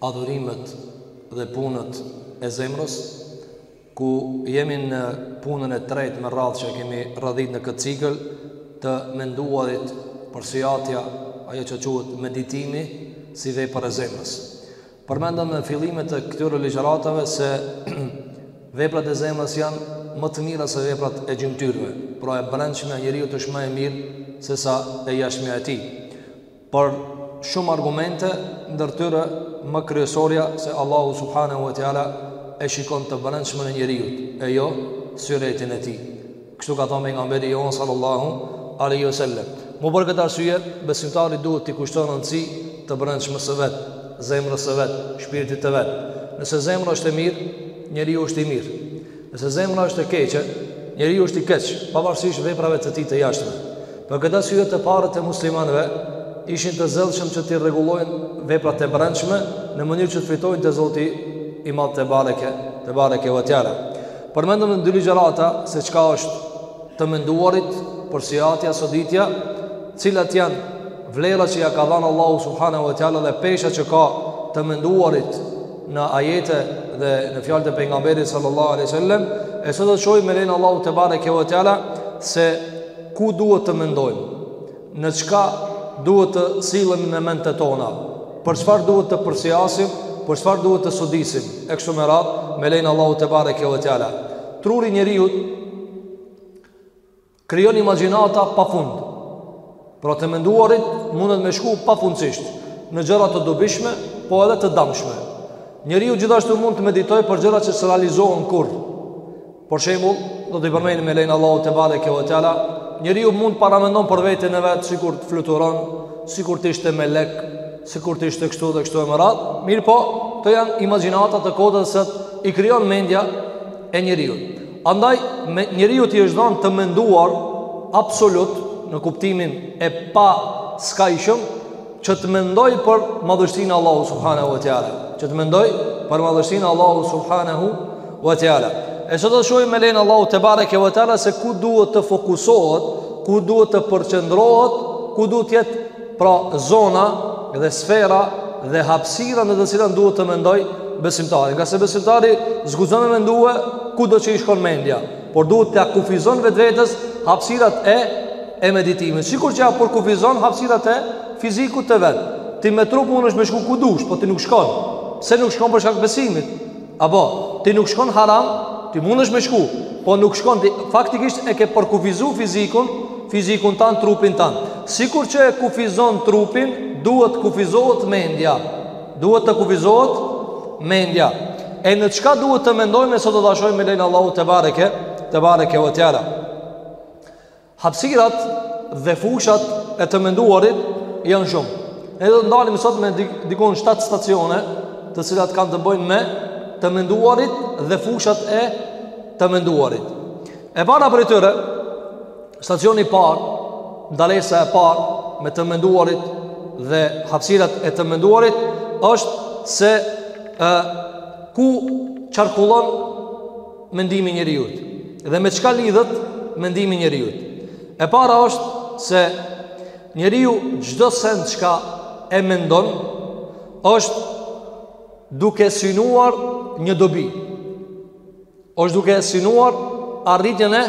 adhurimet dhe punët e zemrës, ku jemi në punën e tretë me radhë që kemi radhit në këtë cikël të menduarit përsiatja ajo që quhet meditimi si vepër e zemrës. Përmendëm në fillimet e këtyre ligjëratave se veprat e zemrës janë më të mira se veprat e gjymtyrëve, pra e brendshmja e njeriut është më e mirë sesa e jashtmja e tij. Për shumë argumente, ndër tyre më kryesorja se Allahu subhanahu wa taala e shikon të brendshmen e njeriut, e jo syretin e tij. Kështu ka thënë pejgamberi jonë sallallahu alaihi wasallam. Mu për këtë arsye, besimtari duhet t'i kushtojë rëndësi të brendshmes së vet, zemrës së vet, shpirtit të vet. Nëse zemra është e mirë, njeriu është i mirë. Nëse zemra është e keqe, njeriu është i keq, pavarësisht veprave të tij të jashtme. Për këtë arsye të parët e muslimanëve ishin të zellshëm që t'i rregullojnë veprat e brendshme në mënyrë që të fitojnë te Zoti i Madh tebareke tebareke ve teala. Përmendëm në dy ligjërata se çka është të menduarit përsiatja, soditja, cilat janë vlerat që ia ka dhënë Allahu subhanahu ve teala dhe pesha që ka të menduarit në ajete dhe në fjalët e pejgamberit sallallahu alaihi wasallam, e sot do të shohim me lejen e Allahut tebareke ve teala se ku duhet të mendojmë, në çka duhet të sillemi me mendjet tona, për çfarë duhet të përsiasim, për çfarë duhet të sodisim, e kështu me radhë me lejen e Allahut tebareke ve teala. Truri i njeriut Krijon imagjinata pafund. Pra të menduarit mundet me shku pafundësisht, në gjëra të dobishme, po edhe të dëmshme. Njeriu gjithashtu mund të meditojë për gjëra që s'realizohen kurrë. Për shembull, do t'i përmendim me lejen e Allahut tebareke ve teala, njeriu mund paramendon për veten e vet sikur të fluturon, sikur të ishte melek, sikur të ishte kështu dhe kështu e me radhë, mirëpo, këto janë imagjinata të kota se i krijon mendja e njeriut. Andaj, njeriut i është dhanë të menduar absolut në kuptimin e paskajshëm që të mendojë për madhështinë e Allahut subhanahu wa taala, që të mendojë për madhështinë e Allahut subhanahu wa taala. E sot do të shohim me lejen e Allahut tebareke wa taala se ku duhet të fokusohet, ku duhet të përqendrohet, ku duhet të jetë Pra zona dhe sfera dhe hapsira në të cilën duhet të mendojë besimtari. Ngase besimtari s'guxon me mendue kudo që i shkon mendja, por duhet t'ia kufizon vetvetes hapsirat e, e meditimit. Sikur që ia po kufizon hapsirat e fizikut të vet. Ti me trup mundesh me shku ku dush, po ti nuk shkon. Pse nuk shkon? Për shkak të besimit. Apo, ti nuk shkon haram, ti mundesh me shku, po nuk shkon, ti faktikisht e ke përkufizu fizikun, fizikun tanë, trupin tanë. Sikur që e kufizon trupin, duhet kufizohet mendja. Duhet të kufizohet mendja. E në çka duhet të mendojmë e sot do ta shohim me lejen e Allahut tebareke, tebareke ve teala. Hapësirat dhe fushat e të menduarit janë shumë. Ne do të ndalim sot me diku 7 stacione, të cilat kanë të bëjnë me të menduarit dhe fushat e të menduarit. E para prej tyre, stacioni i parë, ndalesa e parë me të menduarit dhe hapësirat e të menduarit është se ë ku qarkullon mendimi i njeriut dhe me çka lidhet mendimi i njeriu. E para është se njeriu çdo send çka e mendon është duke synuar një dobi. Është duke synuar arritjen e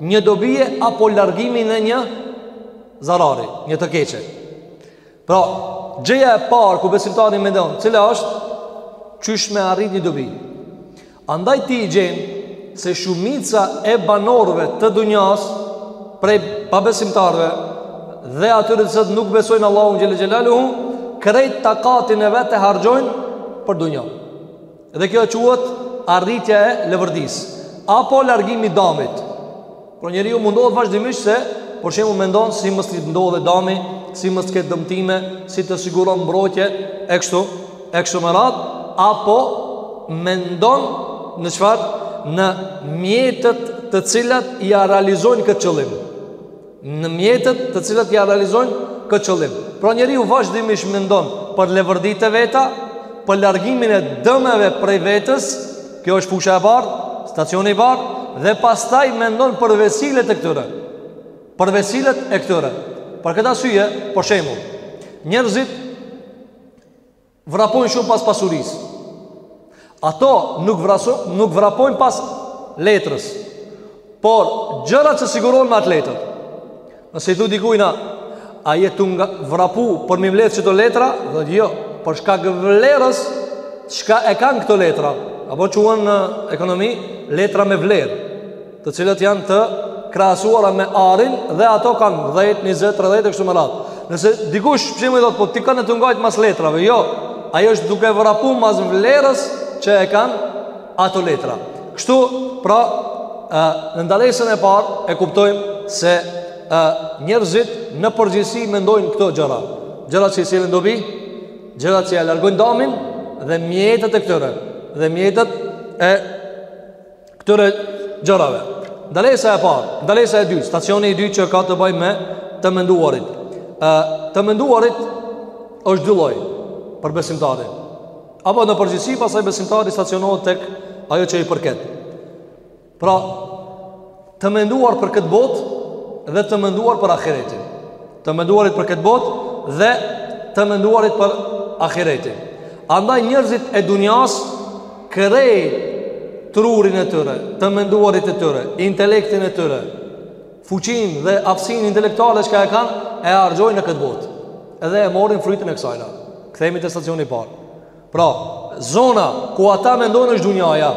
një dobie apo largimin e një zarari, një të keqe. Pra, gjëja e parë ku besimtari mendon, cila është qysh me arrit një dobi. Andaj ti i gjen se shumica e banorëve të dunjas prej pabesimtarëve dhe atyre të cilët nuk besojnë Allahun xhele xhelaluhu, krejt takatin e vet e harxojnë për dunja. Dhe kjo quhet arritja e leverdisë apo largimi i damit. Por njeriu mundohet vazhdimisht se për shembull mendon si mos t'i ndodhë dami, si mos të ketë dëmtime, si të siguron mbrojtje e kështu e kështu me radhë, apo mendon në çfarë në mjetet të cilat ia realizojnë këtë qëllim. Në mjetet të cilat ia realizojnë këtë qëllim. Pra njeriu vazhdimisht mendon për leverditë e veta, për largimin e dëmeve prej vetes, Kjo është fusha e parë, stacioni i parë dhe pastaj mendon për vesilet e këtyre. Për vesilet e këtyre. Për këtë arsye, për shembull, njerëzit vrapojnë shumë pas pasurisë. Ato nuk vraso, nuk vrapojnë pas letrës. Por gjërat që sigurohen me atë letër. Nëse i thu dikujna, a je tu nga vrapu për m'i mbledh qëto letra, thotë jo, për shkak vlerës, çka e kanë këto letra, apo quhen në ekonomi, letra me vlerë, të cilat janë të krahasuara me arin, dhe ato kanë 10, 20, 30, e kështu me radhë. Nëse dikush, për shembull i thotë, po ti koke tu ngajtë mas letrave, jo, ai është duke vrapu mas vlerës që e kanë, ato letra. Kështu, pra, ë në ndalesën e parë e kuptojmë se ë njerëzit në përgjithësi mendojnë këto gjëra. Gjërat që sjellin dobi, gjërat që ia largojnë damin dhe mjetet e këtyre dhe mjetet e këtyre gjërave. Ndalesa e parë, ndalesa e dytë, stacioni i dytë që ka të bëjë me të menduarit. ë të menduarit është dy lloj për besimtarin. Apo në përgjithësi pastaj besimtari stacionohet tek ajo që i përket. Pra, të menduar për këtë botë dhe të menduar për ahiretin. Të menduarit për këtë botë dhe të menduarit për ahiretin. Andaj njerëzit e dunjasë krejt trurin e tyre, të menduarit e tyre, intelektin e tyre, fuqinë dhe aftësinë intelektuale çka e kanë, e harxhojnë në këtë botë. Edhe e marrin frytin e kësajna. Kthehemi te stacioni i parë. Pra, zona ku ata mendojnë është dunjaja.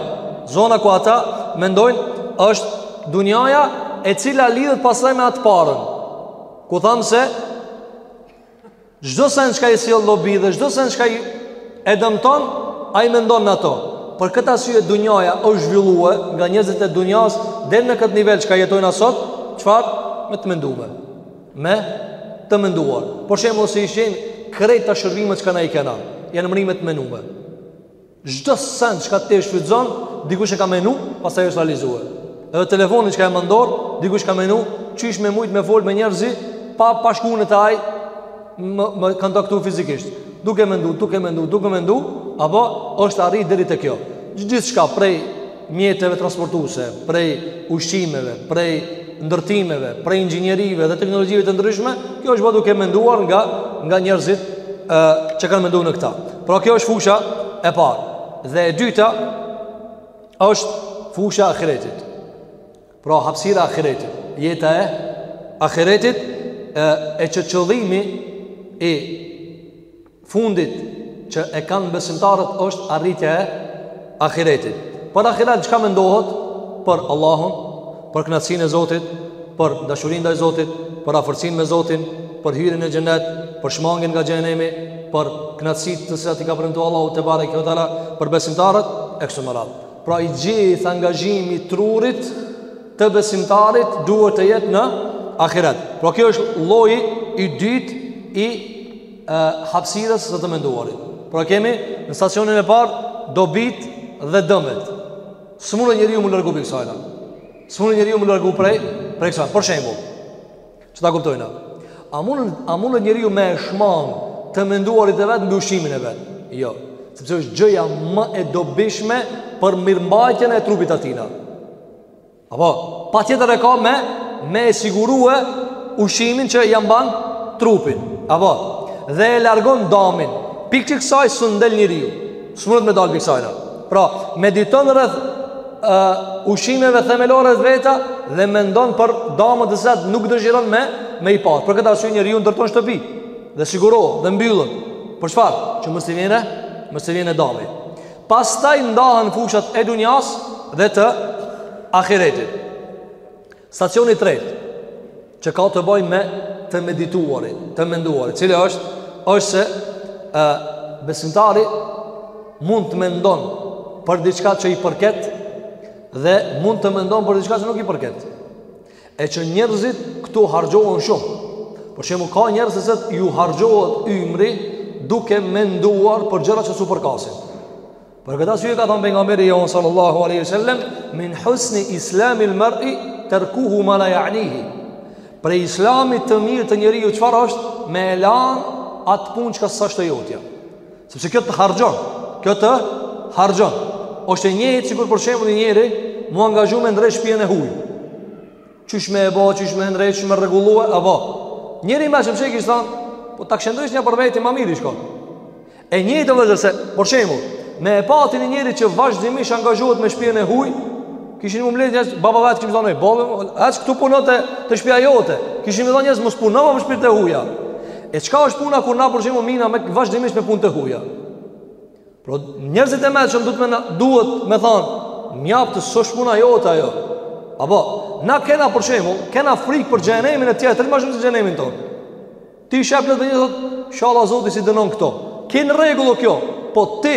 Zona ku ata mendojnë është dunjaja e cila lidhet pastaj me atë parën. Ku thamë se, Çdo send çka i sjell dobi dhe çdo send çka e dëmton, ai mendon në ato. Për këtë arsye dunjaja është zhvilluar nga njerëzit e dunjasë deri në këtë nivel çka jetojmë na sot, çfarë? Me të menduar. Me të menduar. Për shembull, siç janë krejt ato shërbimet çka na i kanë. Janë mrri me të menduar. Çdo send çka ti e shfrytëzon, dikush e ka menu, pastaj është realizuar. Edhe telefonin çka e man n'dorë, dikush ka menu, qysh me mujt me fol me njerëz pa pa shku te ai, me e kontaktu fizikisht. Duke mendu, duke mendu, duke mendu, apo është arrit deri te kjo. Gjithçka prej mjeteve transportuese, prej ushqimeve, prej ndërtimeve, prej inxhinierive dhe teknologjive të ndryshme, kjo është bërë duke menduar nga nga njerëzit ë që kanë menduar në këtë. Pra kjo është fusha e parë. Dhe e dyta është fusha e ahiretit. Pra hapësira e ahiretit, jeta e ahiretit e, e që qëllimi i fundit që e kanë besimtarët është arritja e ahiretit. Për ahiret çka mendohet? Për Allahun, për kënaqësinë e Zotit, për dashurinë ndaj Zotit, për afërsinë me Zotin, për hyrjen në xhennet, për shmangien nga xhehenemi, për kënaqësitë të cilat i ka premtuar Allahu tebareke ve teala për besimtarët e kështu me radhë. Pra i gjithë angazhimi i trurit të besimtarit duhet të jetë në ahiret. Pra kjo është lloji i dytë i e hapësirës së të menduarit. Pra kemi në stacionin e parë dobitë dhe dëmet. S'mund njeriu m'u largu prej kësajna. S'mund njeriu m'u largu prej prej kësaj. Për shembull, që ta kuptojna? A mund a mund njeriu me e shmang të menduarit e vet mbi ushqimin e vet? Jo, sepse është gjëja më e dobishme për mirëmbajtjen e trupit të tijna. Apo, patjetër e ka me, me e sigurue ushqimin që ja mban trupin. Apo, dhe e largon damin. Prej prej kësaj s'del njeriu. S'mundet me dalë prej kësajna. Pra, mediton rreth uh, ushqimeve themelore të veta dhe mendon për damet të cilat nuk dëshiron me, me i pas. Për këtë arsye njeriu ndërton shtëpi dhe siguron dhe mbyllet. Për çfarë? Që mos t'i vjen, mos t'i vjen dami. Pastaj ndahen fushat e dunjas dhe të ahiretit. Stacioni i tretë që ka të bajë me të medituarit, të menduarit, cili është është se ë besimtari mund të mendon për diçka që i përket dhe mund të mendon për diçka që nuk i përket. E që njerëzit këtu harxhohen shumë. Për shembull ka njerëz që ju harxhohet ymri duke menduar për gjëra që s'u përkasin. Për këtë arsye ka thanë pejgamberi jonë sallallahu aleyhi sallem, min husni islamil mer'i terkuhu ma la ja'nihi. Prej islamit të mirë të njeriut çfarë është me e lan atë punë çka s'asht e jotja. Sepse kjo të harxhon, kjo të harxhon. Osht e njëjtë sikur për shembull një njeri m'u angazhu me ndreq shpinë e huj. Qysh me e bo, qysh me ndreq, qysh me rregullue, apo. Njëri më shumë çekish thon, po ta kish ndreq një për veti ma mirë shkon. E njëjtë vëzë se për shembull, me e pati një njeri që vazhdimisht angazhohet me shpinë e huj, kishin m'u mbledh njerëz, baba vet kimi thonë, baba, a s'po punon te te shtëpia jote. Kishin me thonë njerëz mos punon me shtëpinë e huaja. E çka është puna kur na për shembull merrna vazhdimisht me punë të huaja? Por njerëzit e meçëm duhet me duhet me than, mjaft s'osht puna jote ajo. Apo na kena për shembull, kena frikë për xhehenemin e tjetrit ma shumë se xhehenemin tonë. Ti sheh po të thot, inshallah Zoti s'i dënon këto. Krejt n'rregull kjo, po ti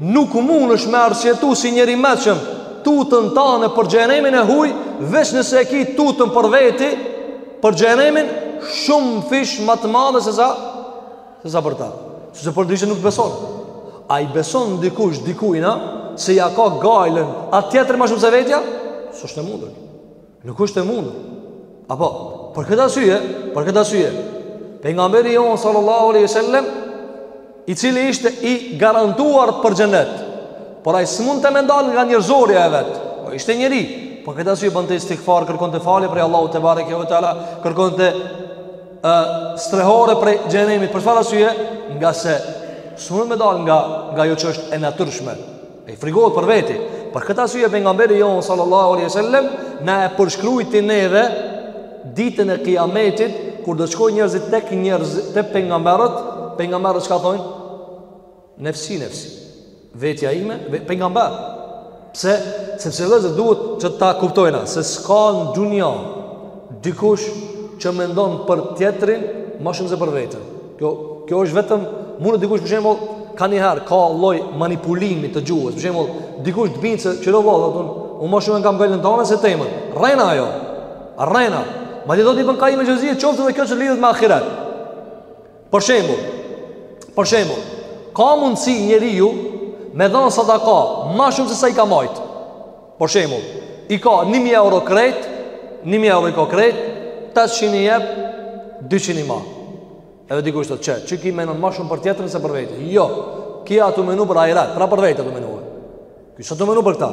nuk mundesh me arsyetu si njeri i meçëm tutën tande për xhehenemin e huj, veç nëse e ki tutën për veti, Për xhehenemin shumëfish ma të madhe se sa se sa për ta. Sepse përndryshe nuk t'beson. A i beson dikush dikujna se ja ka gajlen atij tjetrit ma shumë se vetja? S'është e mundur. Nuk është e mundur. Apo, për këtë arsye, për këtë arsye, pejgamberi jonë sallallahu aleyhi sallem, i cili ishte i garantuar për xhenet. Por ai s'mundet me dal nga njerëzorja e vet. Po ishte njeri. Për këtë arsye bënte istighfar, kërkonte falje prej Allahut tebareke ve teala, kërkonte ë strehore prej xhenemit. Për çfarë arsye? Ngase s'mund me dal nga nga ajo që është e natyrshme. Ai frigohet për veti. Për këtë arsye pejgamberi jonë sallallahu alaihi wasallam na e përshkruajti neve ditën e Kiametit kur do të shkojnë njerëzit tek njerëz te pejgamberët, pejgamberët çka thonë? Nefsi nefsi. Vetja ime, pejgamber. Pse? Sepse vëllezër duhet që ta kuptojna se s'ka në dunja dikush që mendon për tjetrin ma shumë se për veten. Kjo kjo është vetëm mundet dikush për shembull ka një herë ka lloj manipulimi të gjuhës. Për shembull, dikush të bind se shiqo vëlla, unë ma shumë e kam gajlen tone se temen. Rrena ajo. Rrena. Madje thotë Ibn Kajjim el-Xhevzije, qoftë dhe kjo që lidhet me ahiret. Për shembull, për shembull, ka mundësi njeriu me dhon sadaka ma shumë se sa i ka majt. Për shembull, i ka 1.000 euro krejt, 1.000 euro i ka krejt, 800 i jep, 200 i ma. Edhe dikush thotë qe, qeky menon ma shumë për tjetrin se për veti. Jo, ky â tu menu për ahiret, pra për veti â tu menu. Ky s'â tu menu për këta.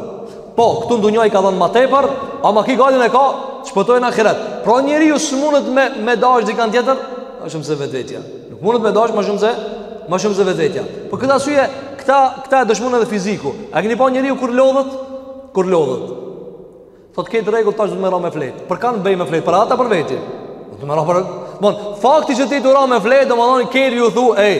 Po, këtu në dunja i ka dhan ma tepër, ama ky gajlen e ka, që të shpëtojë n'ahiret. Pra njeriu s'mundet me, me dash dikan tjetër ma shumë se vetvetja. Mundet me dash më shumë se më shumë se vetvetja. Për këtë arsye, këta këta e dëshmon edhe fiziku. A keni pa njeriu kur lodhet? Kur lodhet, thotë krejt n'rregull, tash do me ra me flet. Për kan bje me flet, për ata për veti. Do me ra për. Bon, fakti që ti do me ra me flet, domethënë keri ju thu, ej,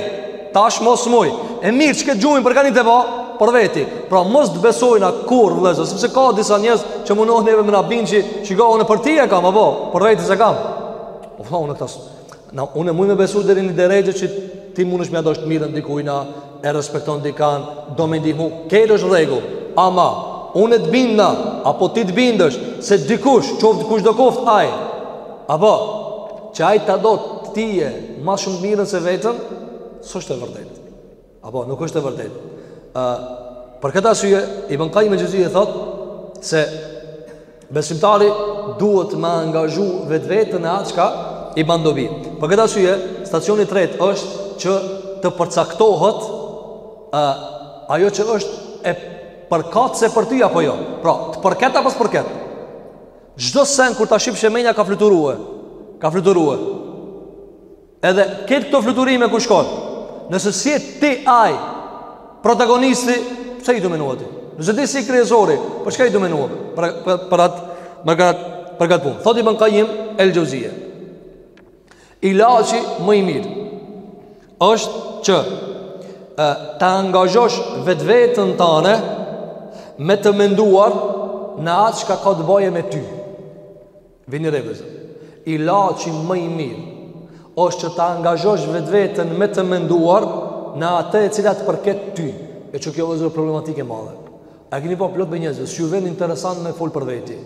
tash mos muj. E mirë, çka gjumin për kanë të vao? për veti. Pra mos të besojna kurrë vëllezër, sepse ka disa njerëz që mundohen neve me na bind që, shiko unë për ti e kam apo, për veti s'e kam. Po thonë këta. Na unë e muj me besu deri në derexhe që ti mundesh m'ia dosh të mirën dikujt na e respekton dikan, do me i ndihmu, krejt është n'rregull. Ama unë të bindna apo ti të bindesh se dikush, qoftë kushdo koft ai. Apo që ai ta do tye ma shumë t'mirën se veten, s'është e vërtetë. Apo nuk është e vërtetë. Ë për këtë arsye Ibn Kajjim el-Xhevzije thotë se besimtari duhet me angazhu vetveten me atë çka i bën dobi. Për këtë arsye stacioni i tretë është që të përcaktohet ë ajo që është e përkatëse për ty apo jo. Pra, të përket apo s't'përket. Çdo sen kur ta shihsh se menja ka fluturue. Ka fluturue. Edhe këtë këto fluturime ku shkon Nëse s'je ti ai protagonisti Pse je tu menu a ti Nëse ti si kryesori Për çka je tu menu a Për, për, për atë Për atë Për atë punë Thot Ibn Kajim El Xhozije Ilaçi më i mirë është që e, Ta angazhosh vetveten tane Me të menduar Në atë çka ka të baje me ty Vini re vëllezër. Ilaçi më i mirë është që ta angazhosh vetveten me të menduar në atë e cila të përket ty. E që kjo vëzër problematike madhe. A keni pa plot me njerëzve, s'ju vjen interesant me fol për veti,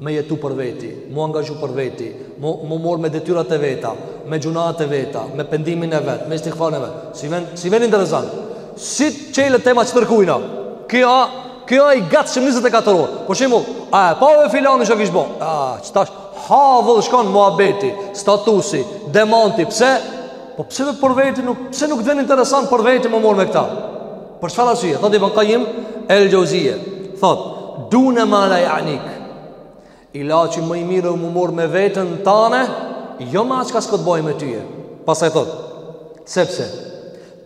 me jetu për veti, mu angazhu për veti, mu, mu mor me detyrat e veta, me gjynat e veta, me pendimin e vet, me istighfarin e vet. S'i vjen, s'i vjen interesant. Si çelet tema e tjetërkujna. Kjo Kjo ai gatshëm 24 orë. Për shembull, a e pave filani çka kish bo? A, qetash, havëll shkon muhabeti, statusi, demanti, pse? Po pse me për veti nuk pse nuk vjen interesant për veti mu mor me këta? Për çfarë arsye? Thotë Ibn Qayyim el-Jauziye, thotë, "Dune ma la ya'nik." Ilaçi më i mirë o mu mor me veten tane, jo me çka s'ka të baje me ty. Pastaj thot, sepse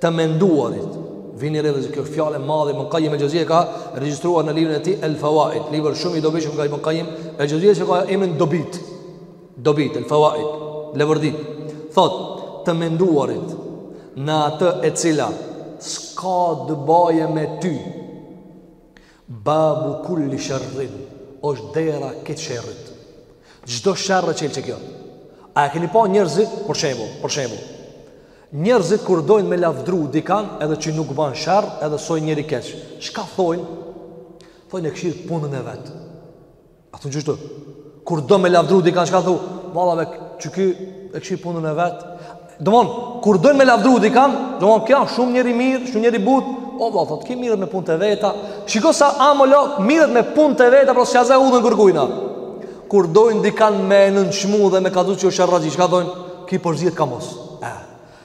të menduarit vini re vëllezër kjo fjalë e madhe Ibn Qayyim el Xhozie ka regjistruar në librin e tij El Fawaid, libër shumë i dobishëm nga Ibn Qayyim el Xhozie që ka emrin Dobit. Dobit El Fawaid, levërdit. Thot, të menduarit në atë e cila s'ka të bëjë me ty. Babu kulli sherrin është dera krejt sherrit Çdo sherre e çel qekjo A e keni pa njërzit Për shembull, për shembull Njërzit kur dojnë me lavdru dikan Edhe që nuk ban sherr Edhe s'o njeri keq Çka thojnë Thojnë e kshir punën e vet A thu qështu? Kur do me lavdru dikan çka thu, valla be qyky e kshir punën e vet. Domon, kur dojnë me lavdru dikan, domon, ky a shumë njeri i mirë, shumë njeri i butë, o valla, thot, ky mirret me punët e veta, shiko sa amo lo, mirret me punët e veta, pra s'ja ze udhën kërkujna. Kur dojnë dikan me nënçmu dhe me kallzu që o sherrxhi, çka thojnë, ky përzihet ka mos. E,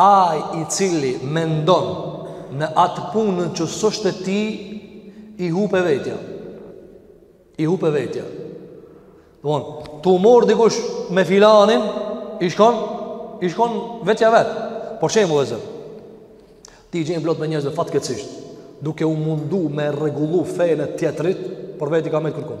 Ai i cili mendon në atë punën që s'është e tij, i hupe vetja. I hupe vetja. Domthon, tu mor dikush me filanin, i shkon, i shkon vetja vet. Për shembull vëllezër. Ti gjen plot me njerëz fatkeqësisht, duke u mundu me rregullu fenë tjetrit, për veti ka met kërkun.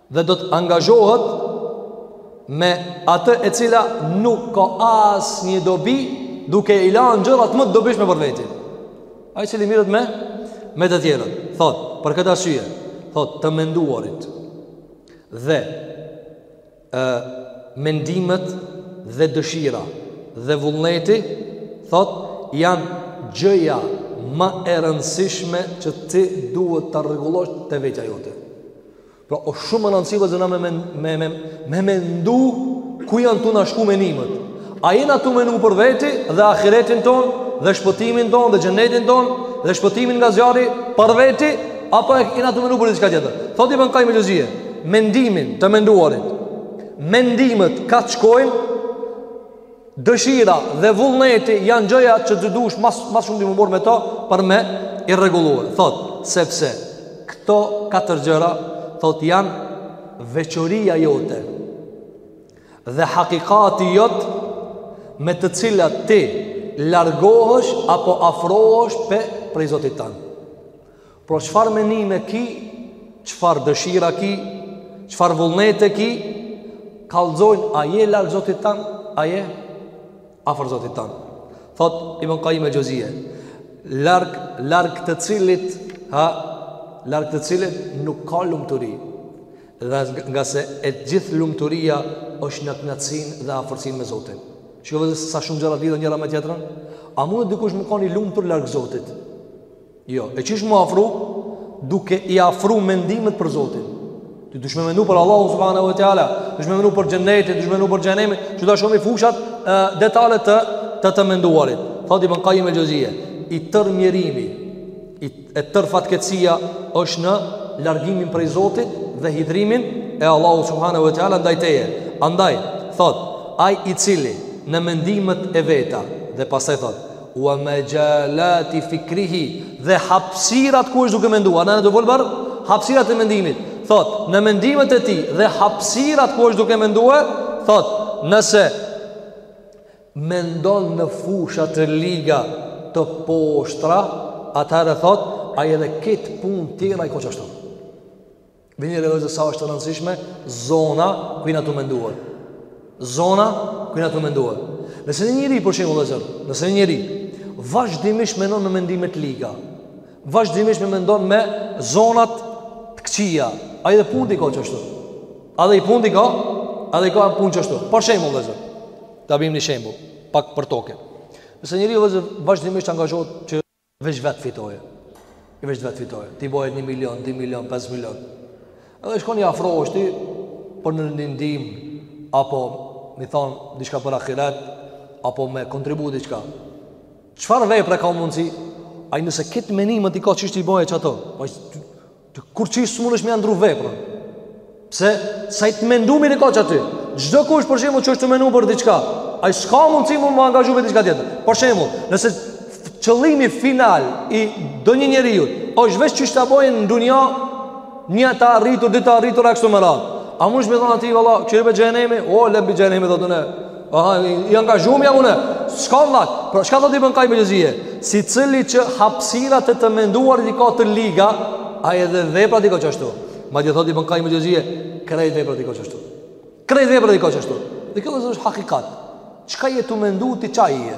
dhe do të angazhohet me atë e cila nuk ka asnjë dobi duke i lanë gjërat më të dobishme për veti ai i cili mirret me me të tjerët thot, për këtë arsye thot, të menduarit dhe e, mendimet dhe dëshira dhe vullneti thot, janë gjëja ma e rëndësishme që ti duhet ta rregullosh te vetja jote Pra o shumë me rëndësi vllezër na me me me me mendu ku janë tu na shku menimet. A jena tu menu për veti dhe ahiretin ton dhe shpëtimin ton dhe xhenetin ton dhe shpëtimin nga zjarri për veti apo jena tu menu për diçka tjetër. Thotë Ibn Kajim el-Xheuzije, mendimin të menduarit. Mendimet ka të shkojnë Dëshira dhe vullneti janë gjëja që ti dush mas mas shumti mu marr me to për me i rregulluar. Thot, sepse këto katër gjëra thot janë veçoria jote dhe hakikati jot me të cilat ti largohesh apo afrohesh pe prej Zotit tan. Por çfarë menime ki, çfarë dëshira ki, çfarë vullnete ki, kallxojnë a je larg Zotit tan, a je afër Zotit tan. Thot Ibn Kajim el-Xheuzije, larg larg të cilit, ha, larg të cilit nuk ka lumturi. Dhe ngase e gjithë lumturia është në knatësin dhe afërsin me Zotin. Shikoj se sa shumë gjëra lidhen njëra me tjetrën. A mundet dikush me kan i lumtur larg Zotit? Jo, e qysh mu afru duke i afru mendimet për Zotin. Ti dush me mendu për Allahu subhanahu wa taala, dush me mendu për xhenetin, dush me mendu për xhenemin, që ta shohmi fushat e, detale të të të menduarit. Thot Ibn Kajim el-Xheuzije, i tër mjerimi, e tër fatkeqësia është në largimin prej Zotit dhe hidhrimin e Allahu subhanahu wa taala ndaj teje. Andaj thot, ai i cili në mendimet e veta dhe pastaj thot, wa majalati fikrihi dhe hapësirat ku është duke menduar në të folur hapësirat e mendimit thot në mendimet e tij dhe hapësirat ku është duke menduar thot nëse mendon në fusha të liga të poshtra atëherë thot ai edhe këto punt tjera i ko qashtu Vini re vllezër sa është të rëndësishme Zona ku jena tu menduar Zona ku jena tu menduar Nëse një njeri, për shembull vllezër Nëse një njeri Vazhdimisht mendon me mendime të liga Vazhdimisht me mendon me zona të këqija Ai edhe punt i ka qashtu Edhe i punt i ka Edhe i ka punt ashtu Për shembull vllezër Ta bim një shembull Pak për toke Nëse njeri vllezër Vazhdimisht angazhohet që Veç vet fitoje. I veç vet fitoje. T'i bëhet 1 milion, 2 milion, 5 milion. Edhe shkon i afrohesh ti për ndonjë ndihmë apo me i thon diçka për ahiret apo me kontribu diçka. Çfarë vepre ka mundsi? Ai nëse krejt menimet i ka qysh t'i boje qato. Po Kurqysh s'munesh me ia ndrru veprën. Pse se ai të mendumin e ka qaty Çdokush për shembull që është tu menu për diçka Ai s'ka mundësi mu me u angazhu për diçka tjetër Për shembull, nëse qëllimi final i donjë njeriut është veç qysh ta boje në dunja Një të arritur, dy të arritura, kështu me radhë A munesh me thon atij, vlla, kqyr be xhehenemi O, le be xhehenemi, dhe të ne I angazhum jam une S'kom vakt Pra çka thot Ibën Kajim el Xheuzije Secili që hapësirat e të menduar i ka të liga Ai edhe veprat i ka qashtu Madje thot Ibën Kajim el Xheuzije Krejt veprat i ka qashtu Krejt veprat i ka qashtu Dhe kjo vllezër është hakikat Çka je tu mendu ti qaj je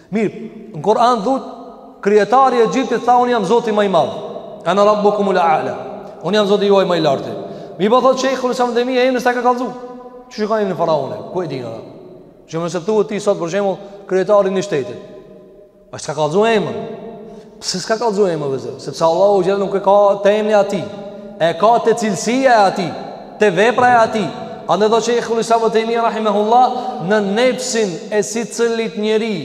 Mirë, në Kur'an thot kryetari i Egjiptit tha un jam Zoti ma i madh. Ana rabbukum ul a'la. Un jam Zoti juaj më i lartë. Mirëpo thot Shejhul Islam Ibn Tejmije emrin s'ia ka kallzu. Qysh e ka emnin faraoni? Ku e dini ata? Ju më septuat ti sot për shembull kryetari i shtetit. Po s'ka kallzu emrin. Pse s'ka kallzu emër vllezër? Sepse Allahu xhele nuk e ka te emri i atij. E ka te cilësia e atij, te vepra e atij. Andaj thotë Shejhul Islam Ibn Tejmije, rahimehullah, në nefsin e secilit njeri,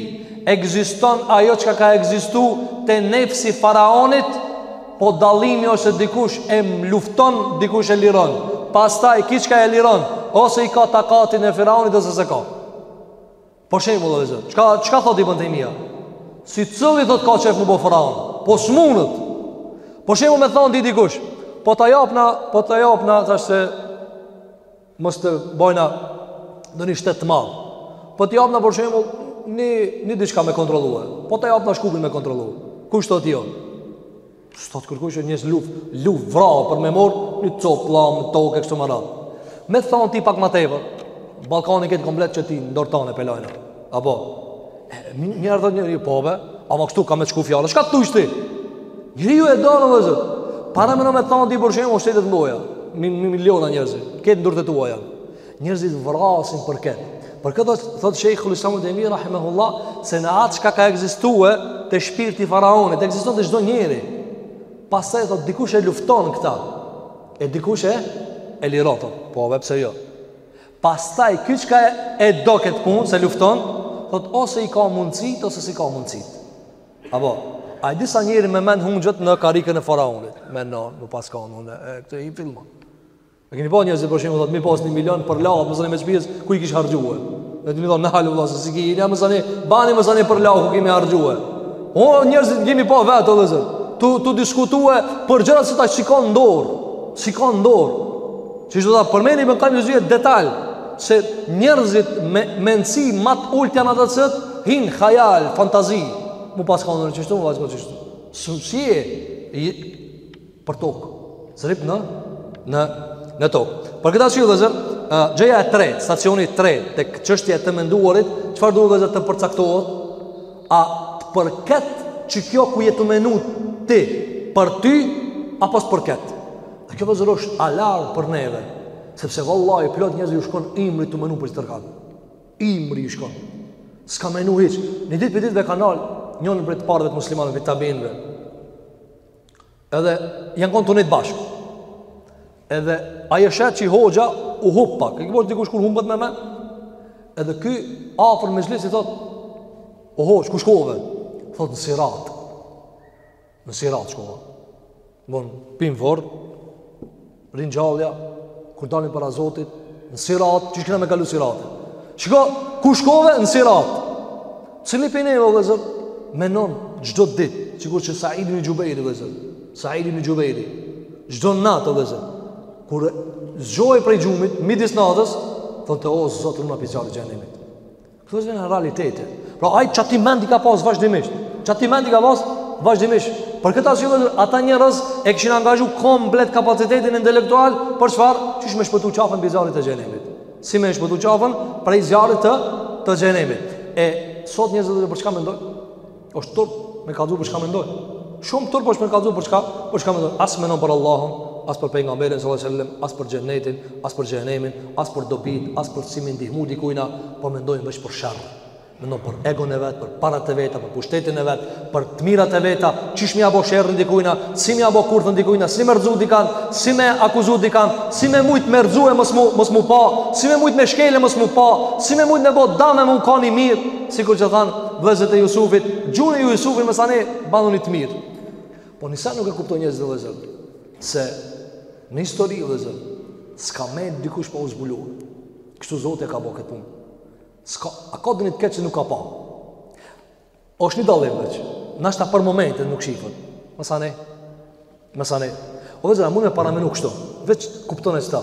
ekziston ajo çka ka ekzistu te nefsi i faraonit, po dallimi o se dikush e lufton, dikush e liron. Pastaj, ky çka e liron, ose i ka takatin e faraonit, ose s'e ka. Për shembull, vëllezër, çka çka thotë Ibn Tejmije? Secili thotë ka qejf me u bo faraon? Po s'munet. Për shembull, me t'thon ty dikush, po ta japna, po ta japna tash se mos të bojna donjë shtet të madh. Po ta japna për shembull një një diçka me kontrolluar. Po ta japna Shkupin me kontrolluar. Kush thotë jo? Sot kërkojnë njerëz luft, luft, vra për me mor, një copë pllamë toke, e kështu me radhë. Me të thon ty pak ma tepër, Ballkani krejt komplet qe ti n'dorë tane e po lajna. Apo, mirë thot njeriu, po be, ama kështu ka me shku fjala, çka të tushti? Njeriu e don vllezër, parameno me t'thon ty për shembull, o shtetet e mdhaja, miliona njerëz, krejt n'durt e tua janë. Njerëzit vrasin për këtë. Për këtë thotë Shejhul Islam Ibn Tejmije rahimahullah se në atë çka ka ekzistuar te shpirti i faraonit, ekziston te çdo njeri. Pastaj thotë dikush e lufton këtë. E dikush e e liron thotë, po be pse jo. Pastaj ky çka e, e do këtë punë s'e lufton, thotë ose i ka mundësitë ose s'i ka mundësitë. Apo, ai disa njeri me men ungjet në karrikën e faraonit? Menon, me pas ka e këtë i filmon. E keni pa njerëzit për shembull thotë mi pas 1 milion për lavë, më zani me çpijës, ku i kish harxhuar? Ne do të thonë në hal vëlla se si ki, ja më zani, bani më zani për lavë ku kemi harxhuar. O njerëzit kemi pa vetë, o vëllezër. Tu tu diskutue për gjëra që s'i kan në dorë, s'i kan në dorë. Siç do ta përmenim një detaj se njerëzit me mendsi më të ultë janë ata që hin hajal, fantazi. Mu pas kanë ndonjë çështje, mu vazhdo çështje. Sushi. për tokë. Zdryp në në në tokë. Për këtë arsye vëllezër, gjëja e tretë, stacioni i tretë tek çështja e të menduarit, çfarë duhet vëllezër të përcaktohet? A të përket që kjo ku je tu menu ti për ty apo s'të përket? Dhe kjo vëllezër është alarm për neve, sepse vallahi plot njerëz ju shkon ymri tu menu për çfarë? Ymri ju shkon. S'ka menu hiç. Një ditë prej ditëve kanë, njëri prej të parëve të muslimanëve të tabiinëve. Edhe janë konë tu nejt bashkë. Edhe ai e sheh që hoxha u hup pak. E kupton, dikush kur humbet me mend. Edhe ky afër mexhlisit i thotë, o hoxhë, ku shkove? Thotë në sirat. Në sirat shkova. Bon, prej vorrit. Ringjallja, kur dalin para Zotit, në sirat, qysh kina me kalu siratin. Çka, ku shkove, në sirat. Cili prej neve, vëllezër, menon, çdo dit, sikurse Said ibn Xhubejri, vëllezër, Said ibn Xhubejri, çdo natë, o vëllezër, kur zgjohej prej gjumit, midis natës, thonte o Zot, runa pi zjarrit xhenemit. Këto vëllezër janë realitete. Pra ai qaty mendt i ka pas vazhdimisht. Qaty mendt i ka pas vazhdimisht. Për këtë arsye ata njerëz e kishin angazhu komplet kapacitetin intelektual për çfarë? Qysh me shpëtu qafën prej zjarrit të xhenemit. Si me shpëtu qafën prej zjarrit të xhenemit. E sot njerëzit për çka mendojnë? Është turp me kallzu për çka mendojnë. Shumë turp është me kallzu për çka, për çka mendojnë. As mendon për Allahun, as për pejgamberin sallallahu alajhi wasallam, as për xhenetin, as për xhenemin, as për dobit, as për si me i ndihmu dikujna, po mendojnë veç për sherr. Mendon për egon e vet, për parat e veta, për pushtetin e vet, për të mirat e veta, qysh me ia bo sherrin dikujna, si me ia bo kurthën dikujna, si me rrzu dikan, si me akuzu dikan, si me mujt me rrzu e mos m'u, mos m'u pa, si me mujt me shkel e mos m'u pa, si me mujt me bo dam e me u kanë i mirë, sikur që thanë Vllezrit e Jusufit, gjuni Jusufin, masanej bâhuni të mirë. Po disa nuk e kuptojnë njerëzit, vëllezër, se në histori, vëllezër, s'ka met dikush pa u zbulu. Kështu Zoti e ka bo këtë punë. S'ka, a ka ndonjë të keqe që nuk u pa. Osht një dallim veç, nashta për momentet nuk shifet. Masanej, masanej. O vëllezër, a mund me paramenu kështu, veç kuptone qëta.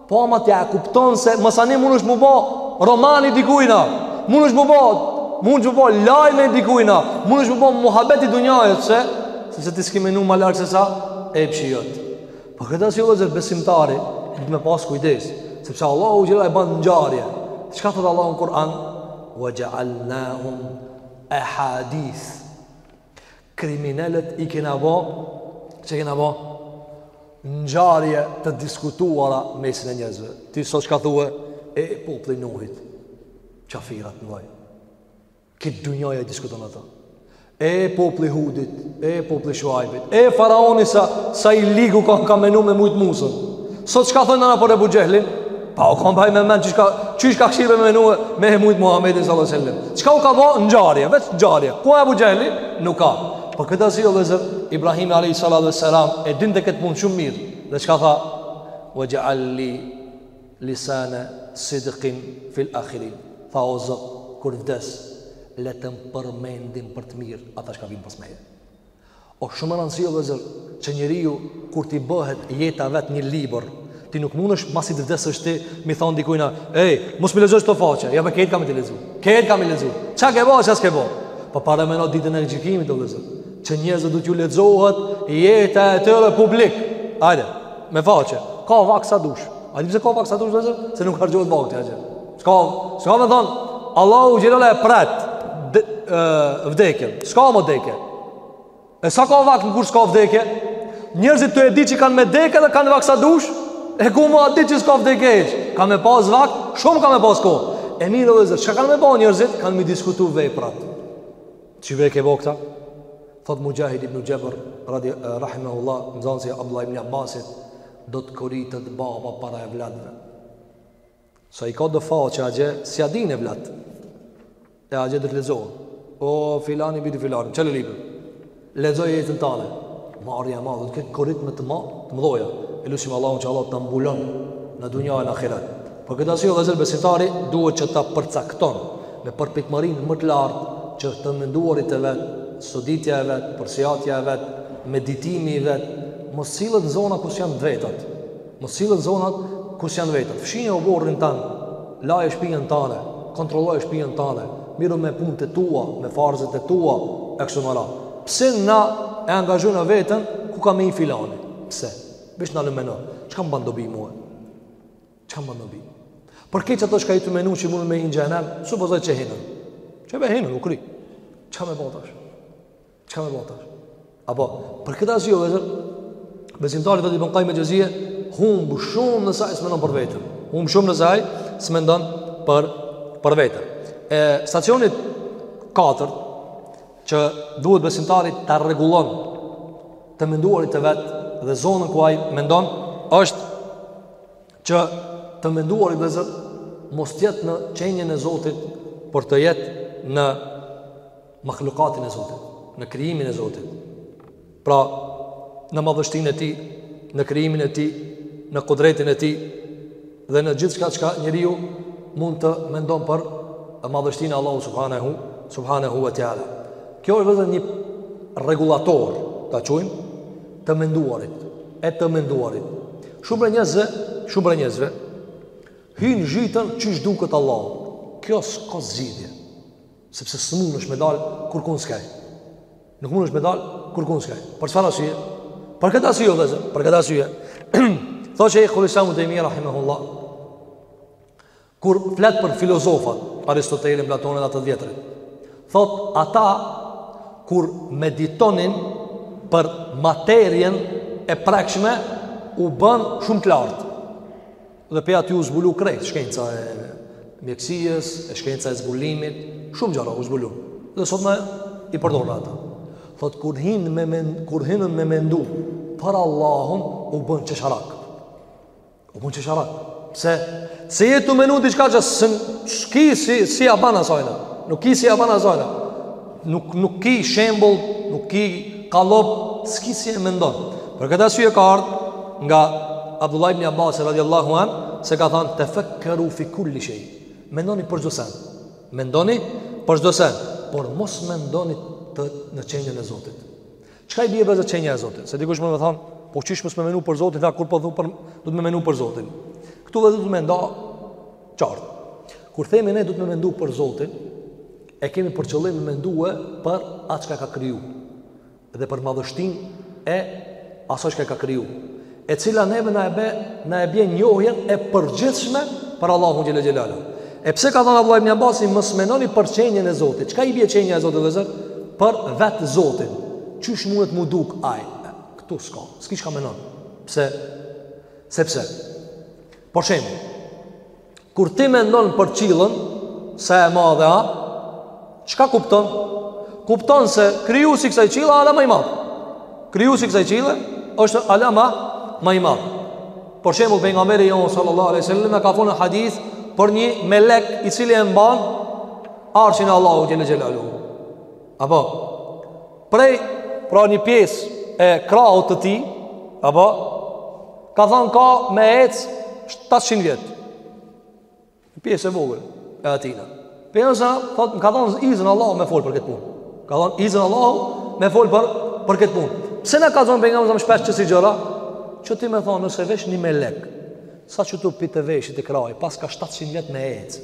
Po ama ti a e kupton se masanej munesh mu bo romani i dikujna, munesh mu bo, munesh mu bo lajmi i dikujna, munesh mu bo muhabeti i dunjasë se, sepse ti s'ke menu ma larg se sa epshi jot. Po këtë arsye vllezër besimtari, duhet me pas kujdes, sepse Allahu xhele i ban ngjarje. Çka thotë Allahu në Kur'an? Wa ja'alnahum ehadith. Kriminelët i kena bo, si i kena bo, ngjarje të diskutuara mesin e njerëzve. Ti sot çka thue, e populli i Nuhit, qafirat në lojë. Krejt dunjaja i diskuton ata. E populli i Hudit, e populli i Shuajbit, e Faraoni sa, sa i ligu ka, ka menu me mujtë Musën. Sot çka thona na për Abu Jahlin? Po a ka ba me mend çka qysh ka qëllu me menue me e mujt Muhamedin sallallahu alaihi wasallam. Çka u ka bë ngjarje, vetë ngjarje. Ku Abu Jahli? Nuk ka. Për këtë arsye vllezër, Ibrahimi alaihi salatu wasallam e dinte këtë punë shumë mirë. Dhe çka tha? Wa ja'alli lisana sidqin fil akhirin. Tha o Zot, kur vdes, le të më përmendin për të mirë ata që vijnë pas meje. O shumë me rëndësi o vllezër që njeriu kur t'i bëhet jeta e vet një libër, ti nuk mundesh masi të vdesësh ti me i thon dikujna, "Ej, mos m'i lexo këto faqe, ja more krejt kam me t'i lexu. Krejt kam me i lexu. Çka ke bë, çka s'ke bë." Po paramendo ditën e gjykimit o vllezër, që njerëzit do t'ju lexohet jeta e tyre publik. Hajde, me faqe. Ka vakt sa dush. A di pse ka vakt sa dush vllezër? Se nuk harxhohet vakti atje. S'ka, s'ka me thonë, Allahu xhele ala e pret vde, e, vdekjen, s'ka më vdekje. E sa ka vakt kur s'ka vdekje? Njerëzit tu e ditë që kanë me dekë edhe kanë vakt sa dush, e ku më atë ditë që s'ka vdekje hiç. Ka me pas vakt, shumë ka me pas kohë. E mirë vllezër, çka kanë me ba njerëzit, kanë me i diskutu veprat. Si bre ke bo këta? Thotë Mujahid ibn Xhebër, radi, e, rahimahullah, nxanësi i Abdullah ibn Abbasit, do të koritet baba para evladëve. Sa i ka do faqe atje, s'ia dinë evlatë. E atje do të lexohen. O, filani, bini filani, çele librin. Lexoje jetën tane. Marrja ma e madhe, ke u korit me të ma, të mdhaja. E lusim Allahun që Allahu të na mbulon në dunja e në akhirat. Për po këtë arsye vllezër besimtari, duhet që ta përcakton me përpikmërinë më të lartë që të menduarit e vet, soditja e vet, përsiatja e vet, meditimi i vet, mos sillet zona ku s'janë të vetat. Mos sillet zonat ku s'janë të vetat. Fshije oborrin tënd, laje shpinën tënde, kontrolloje shpinën tënde, merru me punët e tua, me farzet e tua e kështu me radhë. Pse na e angazhojna veten ku ka me hi filani? Pse? Veç na lë me na. Çka më bën dobi mue? Çka më bën dobi? Për keq ato çka je tu menu që mundën me hi në xhehenem, supozoje që hinën. Qe be hinën, u kry. Çka me bo tash? Çka me votsh? Apo për këtë arsye o vllezër, besimtari duhet me gjezie, humb shumë nëse s'menon për veten. Humb shumë nëse ai s'mendon për për veten. E stacionit 4 që duhet besimtari ta rregullon të menduarit të vet dhe zonën ku ai mendon është që të menduarit vllezër mos të jetë në qenien e Zotit, por të jetë në makhlukatin e Zotit, në krijimin e Zotit. Pra, në madhështinë e tij, në krijimin e tij, në kudretin e tij dhe në gjithçka çka njeriu mund të mendon për madhështinë e Allahut subhanahu subhanahu wa taala. Kjo është vllezër një rregullator, ta quajmë, të menduarit, e të menduarit. Shumë prej njerëzve, shumë prej njerëzve hyjnë zhyten qysh duket Allahu. Kjo s'ka zgjidhje. Sepse s'mundesh me dalë kurrkund skej. Nuk mundesh me dalë kurrkund skej. Për çfarë arsye? Për këtë arsye, o vllezër, për këtë arsye. Thotë Shejhul Islam Tejmije, rahimahullah, kur flet për filozofët, Aristotelin, Platonin dhe ata të vjetrit, thot, ata, kur meditonin për materien e prekshme, u bën shumë të lartë. Dhe prej aty u zbulu krejt shkenca e mjekësisë, e shkenca e zbulimit, shumë gjara u zbulu. Dhe sot na i përdorim ata. Thot, kur, hin me men, kur hinën me mendu për Allahun, u bënë qesharak. U bënë qesharak. Se, se je tu menu diçka që s'ki si, si ia ban asajna. Nuk ki si ia ban asajna. Nuk nuk ki shembull, nuk ki kallëp, s'ki si e mendon. Për këtë arsye ka ardhur nga Abdullah ibn Abbas radhiyallahu an se ka thënë tafakkaru fi kulli shay. Mendoni për çdo sen. Mendoni për çdo sen, por mos mendoni në qenien e Zotit. Çka i bie vllezër qenia e Zotit? Se dikush mun me thanë, po qysh mos me menu për Zotin, a kur po thu për duhet me menu për Zotin. Ktu duhet me nda qartë. Kur themi ne duhet me mendu për Zotin, E kemi për qëllim me mendue për atë çka ka kriju dhe për madhështinë e asaj çka ka kriju, e cila neve na e bje na e bjen njohjen e përgjithshme për Allahun xhele xhelaluhu. E pse ka thënë Abdullah ibn Abbasi mos menoni për qenien e Zotit. Çka i bie qenia e Zotit vllezër? Për vet Zotin. Qysh mundet mu duk ai? Ktu s'ka. S'ki çka menon. Pse? Sepse për shemb Kur ti mendon për qillën, sa e madhe a, çka kupton? Kupton se krijusi i kësaj qille, ala ma i madhe. Krijusi i kësaj qille, është ala ma, ma i madhe. Për shembull Pejgamberi jonë, sallallahu alejhi we sallam, e ka thonë në hadith, për një melek i cili e mban, arshin e Allahut xhele xhelaluhu. Apo? Prej, pra një pjesë e krahut të tij, apo, ka thonë ka me ecë 700 vjet. Një pjesë e vogër e atyne. Pejgamberi thot, m'ka dhonë izën Allahu me folë për këtë punë. M'ka dhonë izën Allahu me folë për, për këtë punë. Pse na ka thonë Pejgamberi alejhi selam shpesh kësi gjëra? Që ti me thonë nëse veç një melek, sa qëktu prej te veshi te krahi, paska 700 vjet me ecë.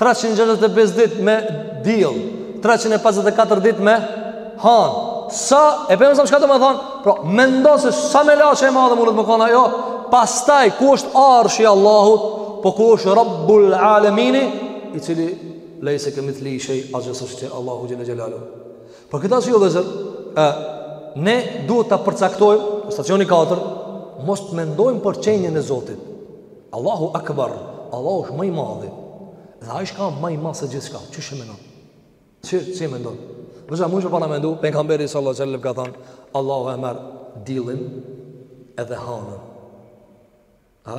Treqind e gjashtëdhjetë e pesë ditë me diell, treqind e pesëdhjetë e katër ditë me hanë. Sa e bëjmë sa çka do me thanë? Pra, mendo se sa melaqe e madhe mundet me kon ajo. Pastaj ku është arshi i Allahut, po ku është Rabbul Alamin, i cili lejse kemithlihi shej, asgjë s'është si Allahu xhele xhelaluhu. Për këta, o vëllezër, e, ne duhet ta përcaktojmë, stacioni 4, mos të mendojmë për qenjën e Zotit. Allahu Akbar, Allahu është më i madhi. Dhe ai ishka më i madh se gjithçka. Qysh e mendon? Qysh, qysh mendon? Me sa mun me paramendu, pejgamberi sallallahu alajhi wasallam ka thënë, Allahu e merr diellin edhe hanën. Ha?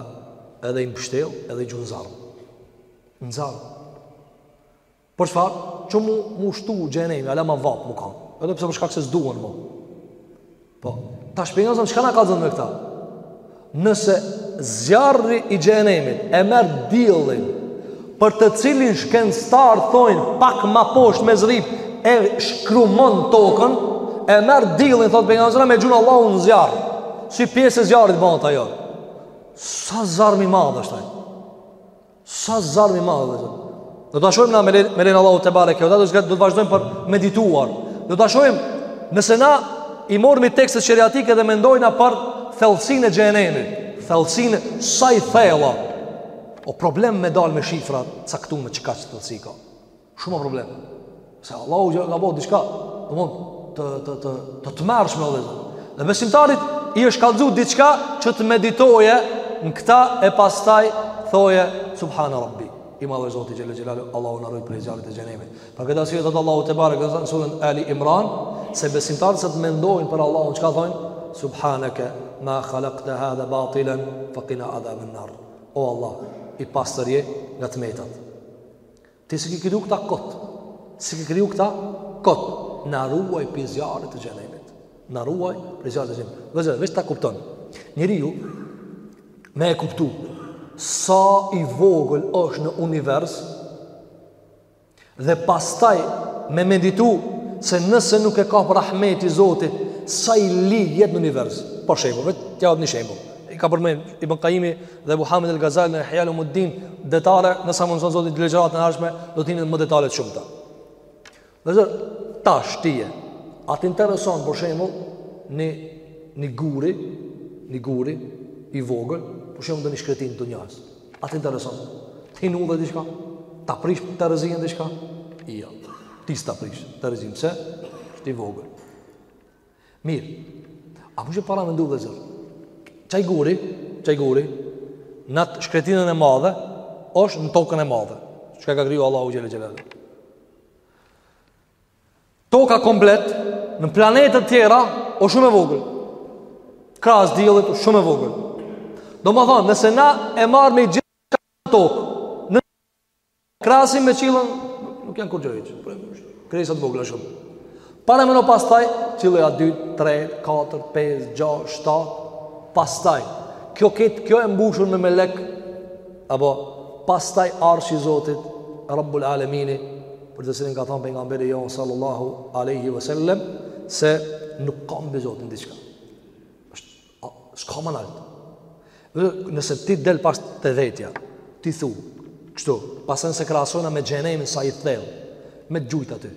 Edhe i mbështell, edhe i gjun n'zjarr. N'zjarr. Për çfarë? Që m'u, m'u shtu xhenemi, ala ma vapë m'u kan. Edhe pse, për shkak se s'duhen mo. Po, tash Pejgamberi alejhi selam çka na ka thënë me këta? Nëse zjarri i xhenemit e merr diellin, për të cilin shkencëtarët thojnë pak ma poshtë me zdrip, e shkrumon tokën, e merr diellin, thotë Pejgamberi, e gjun Allahu në zjarr, si pjesë e zjarrit bont ajo. Sa zjarm i madh është ai? Sa zjarm i madh është. Do ta shohim na me len Allahu tebareke ue teala, do të vazhdojmë për të medituar. Do ta shohim nëse na i marrim tekstet sheriatike dhe mendojna për thellësinë e xhenemit, thellësinë sa i thellë. O problem me dal me shifra t'caktume që kaq thellësi ka. Shumë problem. Se Allahu që ka bërë diçka, domethonë të të të të tmerrshme o vëllezër. Dhe besimtarit i është kallxu diçka që të meditoje në këta e pastaj thoje subhana rabbi. I madh Zoti xhele xhelaluhu Allahu na rujt prej zjarrit të xhenemit. Për këtë arsye thot Allahu tebareke në surën Ali Imran se besimtarët sa të mendojnë për Allahun çka thonë subhanaka ma khalaqta hadha batilan faqina adhaban nar. O Allah, i pastër je nga të metat. Ti s'i ke kriju këta kot. S'i ke kriju këta kot. Na ruaj prej zjarrit të xhenemit. Na ruaj prej zjarrit të xhenemit. Vëllezër, veç ta kupton. Njeriu me e kuptu sa i vogël është në univers dhe pastaj me meditu se nëse nuk e kap rahmeti i Zotit sa i lig jet në univers. Po shembull, veç t'jap një shembull. E ka përmend Ibn Kajimi dhe Ebu Hamid El Gazali në Ihya Ulumuddin detale nëse na mundson Zoti n'ligjëratën e ardhshme do të hijmë në detale të shumta. Dhe zot tash ti je. A të intereson për shembull ni ni guri, ni guri i vogël, për shembull n'ndonji shkretinë të dunjas. A të intereson? T'hin n'udhë diçka? Ta prish terezinë diçka? Jo. Ty s'ta prish terezinë se ti vogël. Mirë, a mujsh me paramendu vëllezër? Qaj guri, qaj guri, në atë shkretinën e madhe, është në tokën e madhe. Çka ka kriju Allahu xhele xhelaluhu. Toka komplet, në planetet tjera, o shumë e vogël. Krahas diellit, o shumë e vogël. Domethonë, nëse na e marrim gjithë në tokë, në Krahasim me qiellin, nuk janë kurgjo hiç. Po krijesa të vogla shumë. Paramendo pastaj, qiella e 2, 3, 4, 5, 6, 7, pastaj. Kjo këtë, kjo e mbushur me melek, apo pastaj arshi i Zotit, Rabbul Alemin, për të cilin ka thonë pejgamberi jonë, sallallahu aleyhi vësallem, se nuk ka mbi Zotin diçka. S'ka ma nalt. Nëse ti del pastaj te vetja, ti thu, kështu, pastaj nëse krahasohna me xhehenemin sa i thell, me të gjujt aty.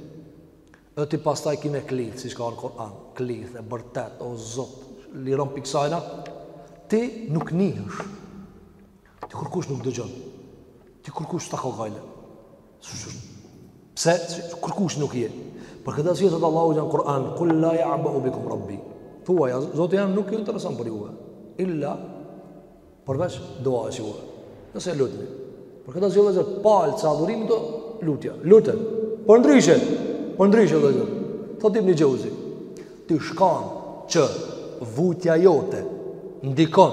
Dhe ti pastaj ki me klith, siç ka në Kuran, klith e bërtet, o zot, lirom prej ksajna, ti nuk nihesh. Ty kërkush nuk dëgjon. Ty kërkush s'ta ka gajle. Pse kërkush nuk je? Për këtë arsye thotë Allahu në Kur'an, "Kul la ya'ba'u bikum rabbi." Thuaj, Zoti jem nuk ju intereson për juve. Illa përveç duasë juve. Nëse lutni. Për këtë arsye vëllezër palca e adhurimit o lutja. Lutën. Përndryshe, përndryshe vëllezër. Thotë Ibn Xhevzi, "Ti shkon që vujtja jote ndikon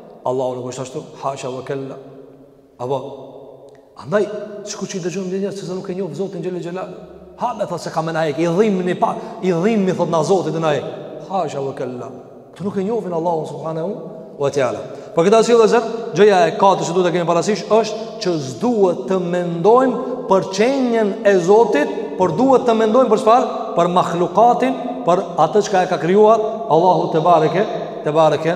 Allahu nuk është ashtu, hasha wa kalla. Apo andaj çku çi dëgjon do njerëz që nuk e njoh Zotin xhele xhelaluhu. Ha me thotë se ka me na hjek, i dhimbmi pak, i dhimbmi thotë na Zotit e na hjek. Hasha wa kalla. Këta nuk e njohin Allahu subhanahu wa taala. Për këtë arsye vëllezër, gjëja e katërt që duhet të kemi parasysh është që s'duhet të mendojmë për qenien e Zotit, por duhet të mendojmë për çfarë? Për mahlukatin, për atë që ka krijuar Allahu tebareke, tebareke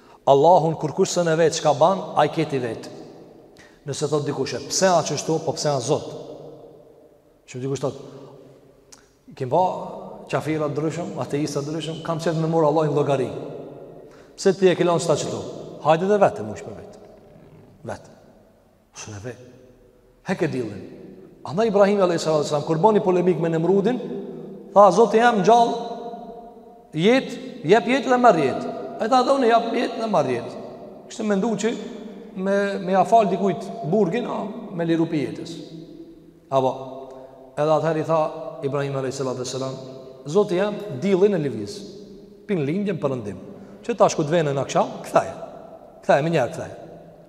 Allahun kurkush s'un e vet çka ban, ai ka t'i vet. Nëse thot dikush, pse a qështu, po pse a Zot? Shumë dikush thot, kem pa qafira të ndryshëm, ateista të ndryshëm, kam qejf me marrë Allahun n' llogari. Pse ti e ke lënë qeta qështu? Hajde de vete, a mujsh me vetë. Vete. Shënë dhe, heke dillin. Andaj Ibrahimi a.s. Kur boni polemikë me Nemrudin, tha, Zoti jem ngjall, jetë, jep jetë dhe merr jetë. E tha, dhe unë jep jetë dhe marr jetë. Kishte mendu që me, me ja falë dikujt burgin, a, me liru prej jetës. Apo, edhe atëherë i tha Ibrahimi a.s. Zoti jem dillin e lëviz, prej lindjes n'perëndim. Qe tash kur të vjen n'aksham, ktheje, ktheje, menjëherë ktheje.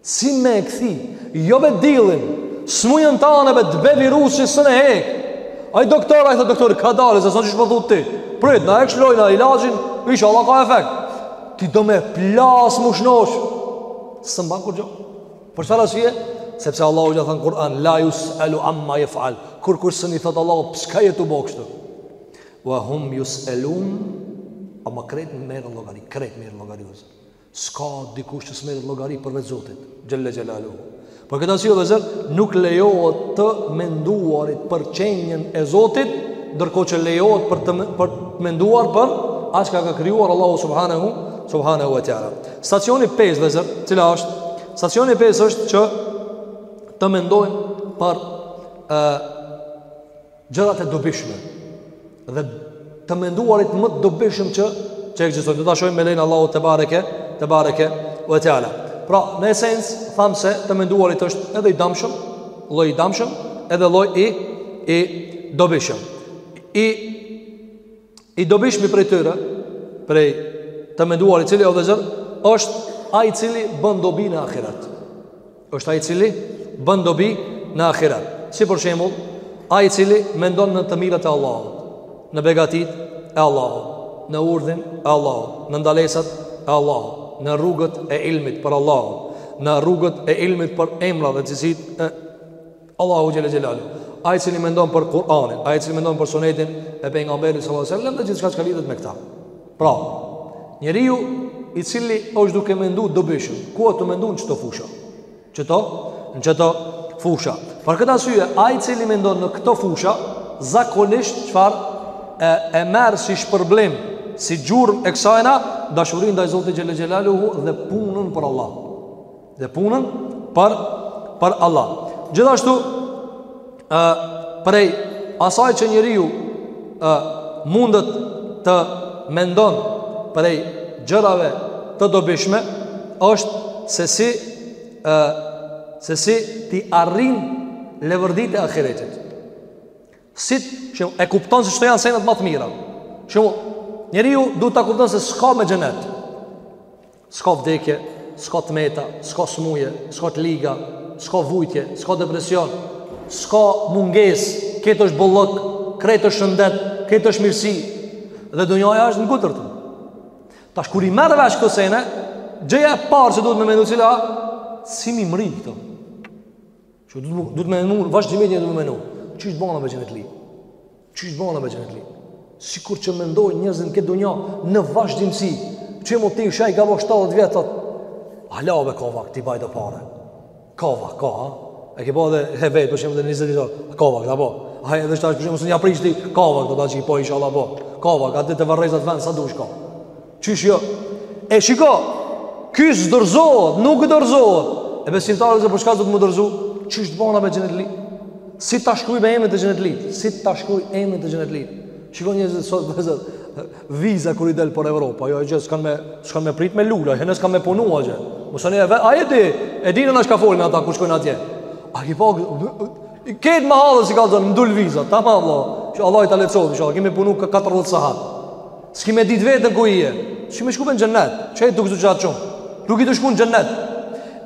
Si me e kthi? Jo me dillin, smujën tane be të bje virusi s'un e hek. Ai doktor, ai thotë doktor, kadalë, se si po thu ti. Prit, na e shkrujna ilaçin, inshallah ka efekt. Ti do me plasë m'u shnosh. S'e mban kurgjo. Për çfarë arsye? Sepse Allahu xh.sh. tha n'Kur'an, la jus'elu amma jef'al. Kurrkush s'un i thotë Allahut, pse ka je tu bo kshtu? Wa hum jus'elun, ama krejt merren në llogari, krejt merren në llogari. S'ka dikush të s'merret llogari përveç Zotit, xhelle xhelaluhu. Për këtë arsye vllezër, nuk lejohet të menduarit për qenien e Zotit, ndërkohë që lejohet për të për të menduar për atë çka ka krijuar Allahu subhanahu subhanahu wa taala. Stacioni 5 vllezër, cila është? Stacioni i 5 është që të mendojmë për ë Gjërat e dobishme dhe të menduarit më të dobishëm që që ekzistojnë. Do ta shohim me lejen e Allahut tebareke, tebareke ue teala. Pra, në esencë tham se të menduarit është edhe i dëmshëm, lloj i dëmshëm, edhe lloj i i dobishëm. I I dobishmi prej tyre, prej të menduarit cili o vllezër, është ai i cili bën dobi në ahiret. Është ai i cili bën dobi në ahiret. Si për shembull, ai i cili mendon në të mirat e Allahut, në begatitë e Allahut, në urdhrin e Allahut, në ndalesat e Allahut, në rrugët e ilmit për Allahun, në rrugët e ilmit për emra dhe cilësitë e Allahut xhele xhelaluhu. Ai i cili mendon për Kur'anin, ai i cili mendon për Sunetin e pejgamberit sallallahu alajhi wasallam, dhe gjithçka çka lidhet me këta. Pra, njeriu i cili është duke mendu dobishëm, ku a tu mendu? N'qëto fusha, qëto, në qëto fusha. Për këtë arsye, ai i cili mendon në këto fusha, zakonisht çfarë e e merr si shpërblim, si gjurmë e kësajna, dashurinë ndaj Zotit xhele xhelaluhu dhe punën për Allah. dhe punën për për Allah. Gjithashtu ë prej asaj që njeriu ë mundet të mendon prej gjërave të dobishme është se si ë se si t'i arrin levërditë e ahiretit. Si ta kupton se qëto janë senat ma të mira. Shembull njeriu duhet ta kupton se s'ka me xhenet. S'ka vdekje, s'ka tmeta, s'ka smunje, s'ka të liga, s'ka vujtje, s'ka depresion, s'ka mungesë, krejt është bollëk, krejt është shëndet, krejt është mirësi, dhe dunjaja është ngutërt. Tash kur i merr vesh këto sene, gjëja e parë që duhet me menu cila, si me i mrri këto. Që duhet me menu, vazhdimisht duhet me menu, qysh t'bëna xhenetli. Qysh t'bëna xhenetli? Sikur që mendojnë njerëzit në këtë dunja në vazhdimësi. Shembull tash ai ka bo 70 vjet thot. Hala be ka vakt t'i baj do pare. Ka vakt, ka. Ha? E ke bo edhe e vet për shembull në 20 vjet. Ka vakt apo? Ai edhe tash për shembull sot iu prish, ka vakt do ta çi po inshallah po. Ka vakt atje te varrezat vend sa t'dush ka. Qysh jo? E shiko, ky s'dorzohet, nuk dorzohet. E besimtari pse, për çka do të m'u dorzu? Qysh të bëna xhenetli? Si ta shkruajmë emrin te xhenetlit? Si ta shkruaj emrin e xhenetlit? Shiko njerëzit e sotit vllezër. Viza kur i del për Evropë, atje s'kan me s'kan me t'prit me lula, hem s'kan me punu ajo. Mos ani edhe ai di, e dinë na çka flasin ata kur shkojnë atje. A ki po këtë mahallë si kallzon, më dul viza, tamam vëlla. Që Allah ta lehtëson, inshallah, kemi punu ka 14 sahat. Shki me ditë vetën ku je Shki me shku për në xhennet Qaj duhet me zgjat shumë Nuk ki me shku në xhennet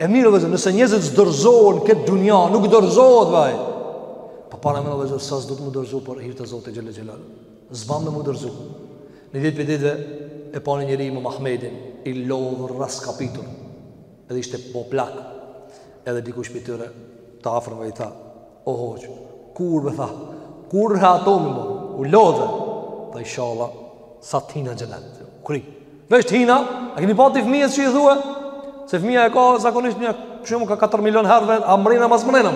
E mirë vllezër Nëse njerëzit s'dërzohen këtë dunja Nuk dorzohet ai Po po pra na vllezër As s'duhet m'u dorzu Për hir të Zotit xhelle xhelaluhu S'ban me m'u dorzu Një ditë prej ditëve E panë njëri Imam Ahmedin I lodhur rraskapitur Edhe ishte bo plak Edhe dikush prej tyre U afrua dhe i tha O hoxhë, kur më, tha, kur rahatohemi mo, u lodhe, tha inshallah, sa të hina n'xhenet, u kri. Vesh të hina, a keni pati fëmijë çka i thu? Se fëmija e ka zakonisht një, shembull ka 4 milion herëve, a mrrina a s'mrrina.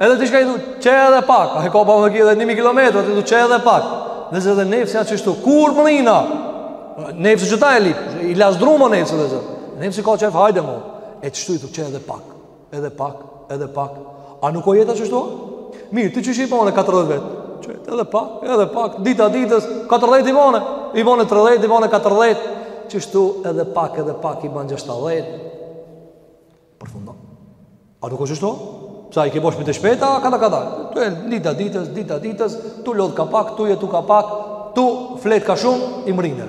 Edhe ti çka i thu, qe edhe pak, a he kallxon ki dhe 1.000 km, a ti thu, qe edhe pak. Vllezër edhe nefsi a qështu, kur mrrina, nefsi qeta e lyp, i lazdrum o nefsi vllezër. Nefsi ka qef, hajde mo, e qështu i thu, qe edhe pak. Edhe pak, edhe pak. A nuk o jeta qështu? Mirë, ti qysh i bone 40 vjet? Qe edhe pak, edhe pak, dita ditës, 40 i bone. I bone 30, i bone 40. Qështu edhe pak, edhe pak, i ban 60. Përfundon. A nuk o qështu? Sa i ke bo shumë të shpejta, kada kada. Te dita ditës, dita ditës, tu lodh ka pak, tu jetu ka pak, tu flet ka shumë, i mrrine.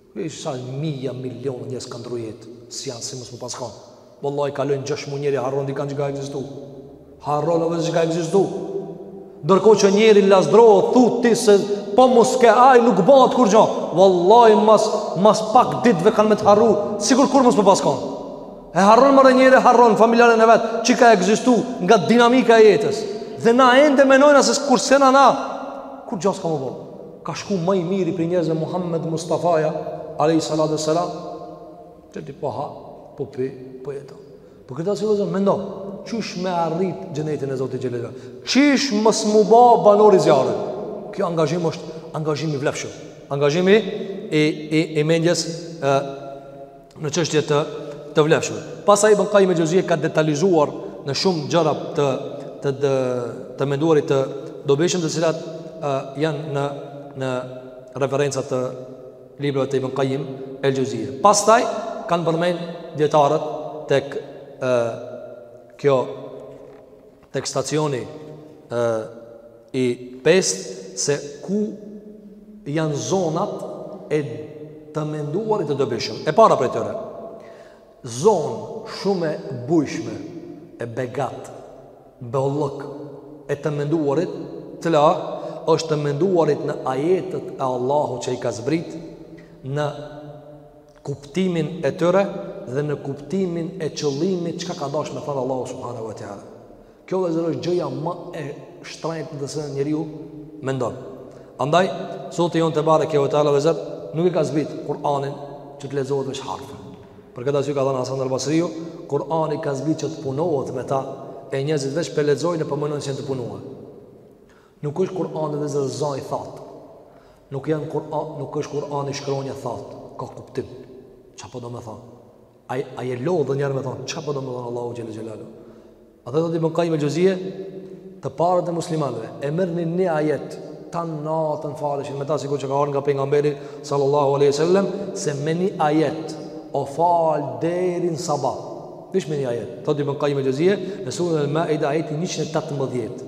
Ej sa mija miliona njerëz kanë ndrru jetë si janë si mos me pas kanë Vallahi kalojnë gjashtë muaj njeri harron dikan qi ka ekzistu Harron edhe qi ka ekzistu Ndërkohë që njeri lazdrohet thu ti se po mos kjoft aj nuk bahet kurgjo Vallahi mas, mas pak ditëve kanë me të harru Sikur kurr mos me pas kanë E harron more njeri, harron familjarin e vet Që ka ekzistu nga dinamika e jetës Dhe na ende menojna se kur s'jena na Kurgjo s'ka m'u bo Ka shku ma i miri prej njerëzve Muhammed Mustafaja, alejhi salatu ve selam, që ti po ha, po pi, po jeto. Po krejt këta, vëllezër, mendo, qysh me arrit xhenetin e Zotit xhele ve ala, qysh mos m'u ba banor i zjarrit. Kjo angazhim është angazhim i vlefshëm, angazhimi i, i, i mendjes e, në çështje të të vlefshme. Pastaj Ibn Qayyim al-Xheuzije ka detalizuar në shumë gjëra të të të, të menduarit të dobishëm të cilat uh, janë në në referenca të librave të Ibn Qayyim al-Xheuzije. Pastaj kanë përmend dijetarët tek uh, kjo tek stacioni ë i pestë se ku janë zonat e të menduarit të dobishëm. E para prej tyre. Zonë shumë e bujshme, e begat, bollëk e të menduarit, cila është të menduarit në ajetet e Allahut që i ka zbrit në kuptimin e tyre dhe në kuptimin e qëllimit çka ka dash me thanë Allahu subhanahu wa taala. Kjo vëllezër është gjëja ma e shtrenjtë të cilën njeriu mendon. Andaj Zoti jonë tebareke wa taala vëllezër nuk e ka zbrit Kur'anin që të lexohet veç harfe. Për këtë arsye ka thënë Hasan al-Basriu, Kur'ani ka zbrit që të punohet me ta e njerëzit veç po e lexojnë e po mendojnë se po punojnë. Nuk është Kur'ani vëllezër za i thatë Nuk janë Kur'an, nuk është Kur'ani shkronja të thata Ka kuptim Çka po do me thonë A, a je lodh njëherë me thonë Çka po do me thonë Allahu xhele xhelaluhu Andaj thotë Ibn Qayyim al-Xheuzije Të parët e muslimanve E merrshin një ajet Tanë natën faleshin Me ta sikur që ka ardhë nga pejgamberi Sallallahu aleyhi sallem Se me një ajet U fal deri n'sabah Veç me një ajet Thotë Ibn Qayyim al-Xheuzije Në suren el-Maida ajeti 118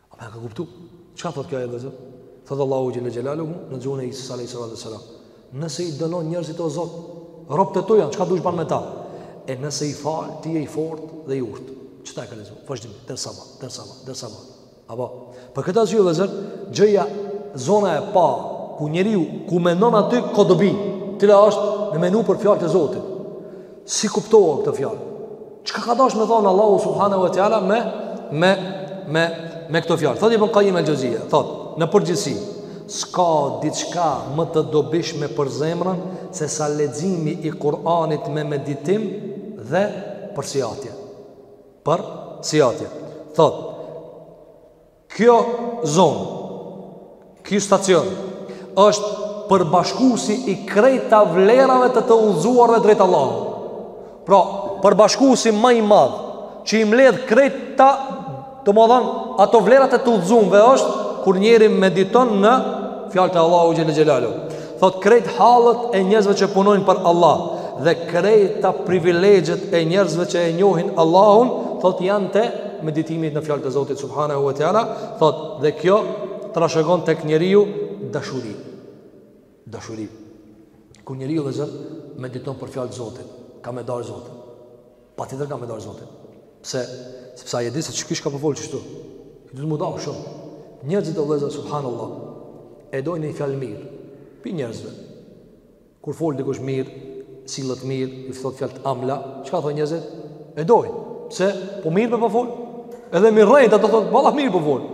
A me ka kuptu? Çka thotë kjo vëllezër? Thotë Allahu xhele xhelaluhu në gjuhën e Isës alejhi salatu ve selam. Nëse i dënon njerëzit o Zot, robtë e tu janë, çka dush ban me ta? E nëse i fal, ti je i fortë dhe i urtë. Qëta e ka lexu vazhdimisht, der sabah, der sabah, der sabah. Apo, për këtë arsye vëllezër, gjëja zona e parë, ku njeriu, ku menon aty, ka dobi, cila është me menu për fjalët e Zotit. Si kuptohen këto fjalë? Çka ka dash me thonë Allahu subhanahu wa taala me me me me këto fjalë? Thotë Ibn Qayyim al-Xheuzije, thotë, në përgjithësi, s'ka diçka më të dobishme për zemrën se sa leximi i Kur'anit me meditim dhe përsiatje. Përsiatje. Thotë Kjo zonë, ky stacion, është përbashkuesi i krejta vlerave të të udhëzuarve drejt Allahut. Pra, përbashkuesi ma i madh që i mbledh krejta, domethënë ato vlerat e të udhëzumve është kur njeri mediton në fjalët e Allahut xhel-le xhelaluhu. Thotë krejt hallet e njerëzve që punojnë për Allah dhe krejta privilegjet e njerëzve që e njohin Allahun, thotë janë te meditimi në fjalët e Zotit subhanahu wa taala, thotë dhe kjo trashëgon tek njeriu dashuri. Dashuri. Kur njeriu vëllezër mediton për fjalët e Zotit, ka me dashtë Zotin. Patjetër ka me dashtë Zotin. Pse? Sepse ai e di se çka kishka po fol qështu. Ti do ta dush shumë. Njerëzit vëllezër, subhanallah, e dojnë një fjalë mirë. Prej njerëzve. Kur fol dikush mirë, sillet mirë, i thot fjalë të amla, çka thonë njerëzit? E dojnë. Pse? Po mirë be po fol. Edhe me rrejt, ata thonë, valla mirë po fol. Po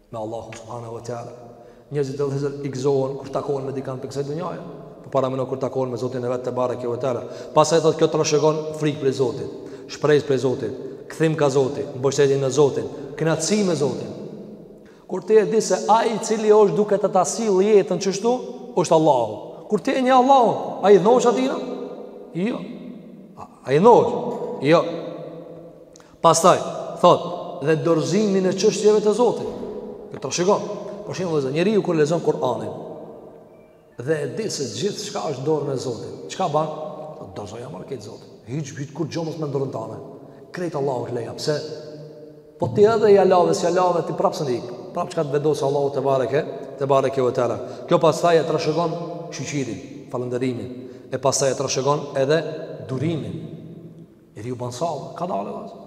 me Allahun subhanahu wa taala. Njerëzit vëllezër gëzohen kur takohen me dikan prej kësaj dunjaje. Po paramendo kur takohen me Zotin e vet tebareke ve teala. Pastaj thotë kjo trashëgon frikë prej Zotit, shpresë prej Zotit, kthim ka Zoti, mbështetje në Zotin, kënaqësi me Zotin. Kur ti e di se ai i cili është duke të ta sill jetën qështu, është Allahu. Kur ti e njeh Allahun, a idhnohesh atina? Jo. A idhnohesh? Jo. Pastaj, thot, dhe dorëzimin e çështjeve te Zoti. Për të shikon. Për shembull, zë, njeriu kur lexon Kur'anin dhe e di se gjithçka është n'dorën e Zotit. Çka bën? Po dorëzoja more Zotit. Hiç veti kurgjo mos m'dorën tane. Krejt Allahut leja. Pse? Po ti edhe ia le, s'ia le, ti prapë s'mun ik. Prapë çka të vendosë Allahu tebareke, tebareke ve teala. Kjo pastaj e trashëgon shyqyrin, falënderimin. E pastaj e trashëgon edhe durimin. Njeriu bën sabër, kadalë vëlla.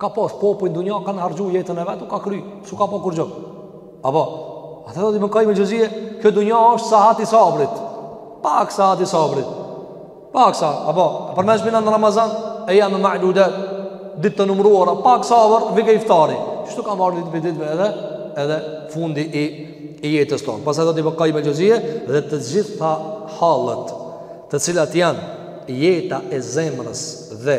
Ka pas popull në dunja kanë harxhu jetën e vet, u ka kry, s'u ka pa kurgjë. Apo, thotë Ibn Kajim Xhevzije, kjo dunja është sahat i sabrit. Pak sahat i sabrit. Pak sa, apo, përmend në Ramazan, ejjamen ma'dudat, ditë të numëruara, pak sabër, vjen iftari. Qështu ka me ardhë ditë për ditë edhe edhe fundi i i jetës tonë. Pastaj thotë Ibn Kajim Xhevzije dhe të gjitha hallet të cilat janë jeta e zemrës dhe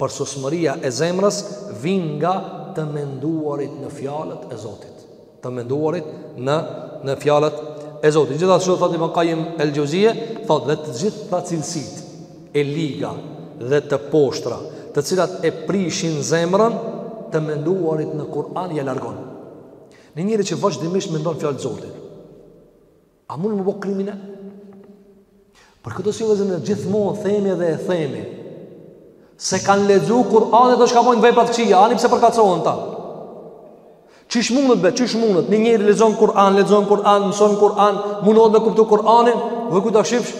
përsosmëria e zemrës, vijnë nga të menduarit në fjalët e Zotit. Të menduarit në në fjalët e Zotit. Gjithashtu thotë Ibn Kajim el-Xhevzije, thotë dhe të gjitha cilësitë e liga dhe të poshtra, të cilat e prishin zemrën, të menduarit në Kur'an ja largon. Një njeri që vazhdimisht mendon n'fjalë të Zotit. A mun me bo krimine? Për këtë arsye vllezër gjithmonë themi dhe e themi S'e kanë lexu Kur'an ata shka bojnë vepra t'kqija Ani pse përkatsohen n'ta Qysh munet be, qysh munet Një njeri lexon Kur'an, lexon Kur'an, mëson Kur'an Munohet me kuptu Kur'anin Dhe kur ta shifsh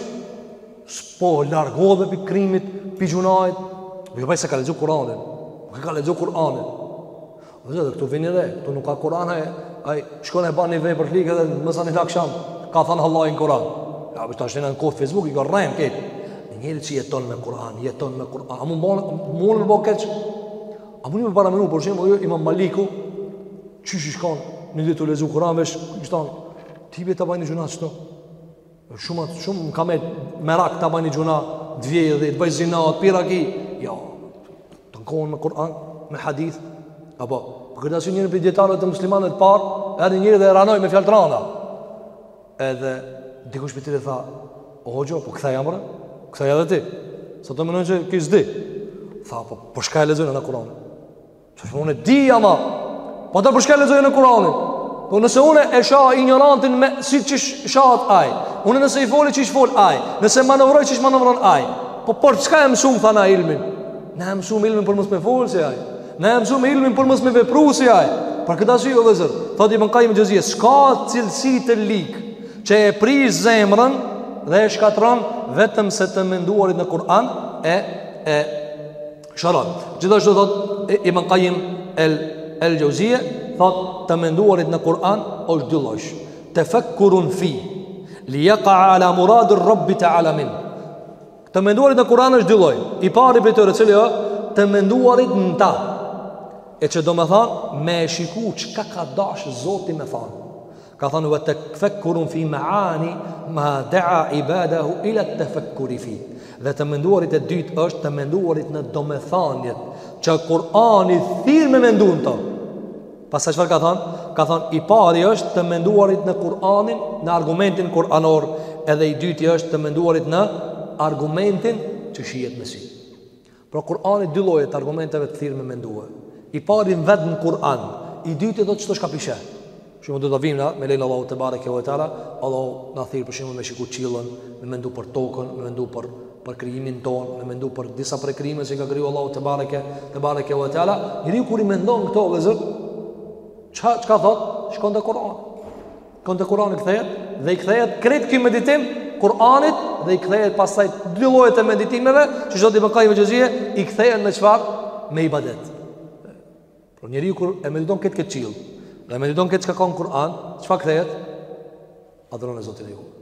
s'po largohet pi krimit, pi gjynahit Dhe jo baj s'e ka lexu Kur'anin Nuk e ka lexu Kur'anin Vllezër këtu vini re, këtu nuk ka kuran e, ai shkon e ban një vepër t'lig edhe masanej në aksham, ka than Allahi në kuran. Ja, po ta shtin në kofë Facebook, i ka rrenë këtë. Një njeri që jeton me kuran, jeton me kuran, a mun me bo keq? A mun me paramenu, për shembull, jo, imam Maliku, qysh shkon, një ditë tu lexu kuran, vesh, i thon, ti bje të bajnë gjynah qëto. Shumë shumë kam merak ta bani gjynah të vjedh, të bëj zina, të pi raki. Jo. Tan kohën me Kur'an, me hadith. Apo, për këtë arsye njëri prej dijetarëve të muslimanëve të parë, erdh njëri dhe e ranoi me fjalë t'rana. Edhe dikush prej tyre tha, "O hoxhë, po ktheja more? Ktheja edhe ti." Sa do mendon që kish di. Tha, "Po, po shka e lexojmë na Kur'anin?" Qysh nuk di ama Po të për shka lexojmë na Kur'anin Po nëse unë e shaj injorantin me si qysh shahet aj Unë nëse i foli qysh fol aj Nëse manovroj qysh manovron aj Po për çka e mësum tha na ilmin Ne e mësum ilmin për mos me fol si aj Ne e mësum ilmin për mos me vepru si aj Për këtë arsye vllezër Thot Ibn Qayyim el Jauziye S'ka cilësi të lig Që e prish zemrën Dhe e shkatron Vetëm se të menduarit në Kur'an E, e Shëron. Gjithashtu thotë Ibn Qayyim el el Jauziye, thotë të menduarit në Kur'an është dy lloj. Tafakkurun fi li yaqa ala murad ar-rabb ta'ala min. Të menduarit në Kur'an është dy lloj. I pari prej tyre, cili është të menduarit në ta. E që domethan, me e shiku çka ka dash zoti me than. Ka than wa tafakkurun fi ma'ani ma da'a ibadahu ila tafakkuri fi. Dhe të menduarit e dytë është të menduarit në domethaniet që Kur'ani thirr me mendu n'to. Pastaj çfarë ka than? Ka thanë i pari është të menduarit në Kur'anin, në argumentin kur'anor, edhe i dyti është të menduarit në argumentin që shihet me sy. Pra Kur'ani dy lloje të argumenteve të thirr me mendue. I pari në vetë në Kur'an, i dyti do të thotë qëto shka p'i sheh. Për shembull do ta vim na, me lejen e Allahut tebareke ve teala, Allahu na thirr për shembull me shiku qillin, me mendu për tokën, me mendu për, për krijimin tonë, me mendu për disa prej krijimeve që i ka kriju Allahu tebare, tebareke ve teala. Njeri kur i mendon këto, vllezër, çka, çka thot, shkon te Kur'an. Shkon te Kur'ani kthehet dhe i kthehet krejt ky meditim Kur'anit dhe i kthehet pastaj dy lloje të meditimeve që zoti Ibn Kajjim Xhevzije i kthehen në çfarë? Me ibadet. Por njeriu kur e mediton këtë këtë qiell, dhe mediton këtë çka ka në Kur'an, çfarë kthehet? Adhuron Zotin e ju.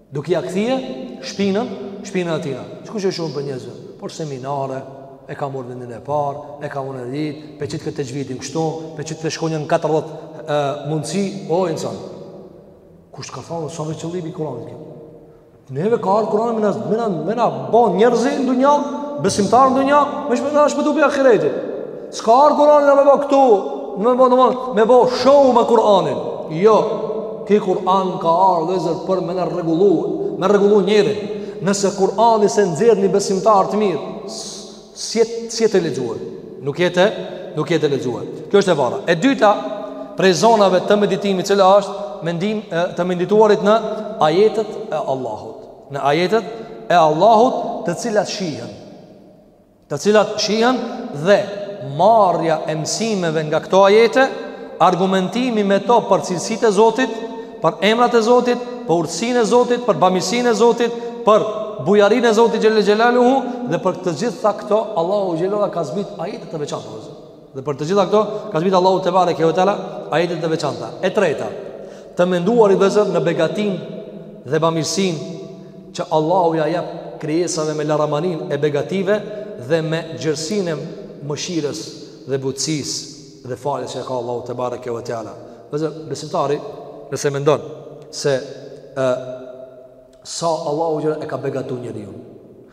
Duke ia kthie shpinën, shpinën e tina. Çka po shohim prej njerëzve, po seminare, e ka marrë vendin e parë, e ka marrë vendin e dytë, pe qet këtë texhvidin kështu, pe qet këtë shkronjën 40 e, mundësi, o insan. Kush t'ka thonë se është qëllimi i Kur'anit kjo? Neve ka ardhur Kur'ani me na me na me na bo njerëz në dunja, besimtarë në dunja, me na shpëtu prej ahiretit. S'ka ardh Kur'ani me bo këtu Me bo, me bo, me bo show me Kur'anin Jo, ky Kur'an ka ardh vllezër për me na rregullu Me rregullu njerin Nëse Kur'ani s'e nxjerr një besimtar të mirë S'je tu e lexue Nuk je tu e Nuk je tu e lexue Kjo është e para E dyta Prej zonave të meditimit cila është mendim, Të mendituarit në ajetet e Allahut Në ajetet e Allahut të cilat shihen të cilat shihen dhe marrja e mësimeve nga këto ajete, argumentimi me to për cilësitë e Zotit, për emrat e Zotit, për urtësinë e Zotit, për bamirësinë e Zotit, për bujarinë e Zotit xhel-le xhelaluhu dhe për të gjitha këto Allahu xhelala ka zbrit ajete të veçanta. Dhe për të gjitha këto, ka zbrit Allahu tebareke ve teala, ajete të veçanta. E treta, të menduarit vllezër në begatinë dhe bamirësinë që Allahu ia jep krijesave me laramaninë e begative dhe me gjerësinë e mëshirës dhe butësisë dhe faljes që e ka Allahu tebareke ve teala. Vllezër, besimtari, nëse mendon se e, sa Allahu xhel-le e ka begatu njeriun.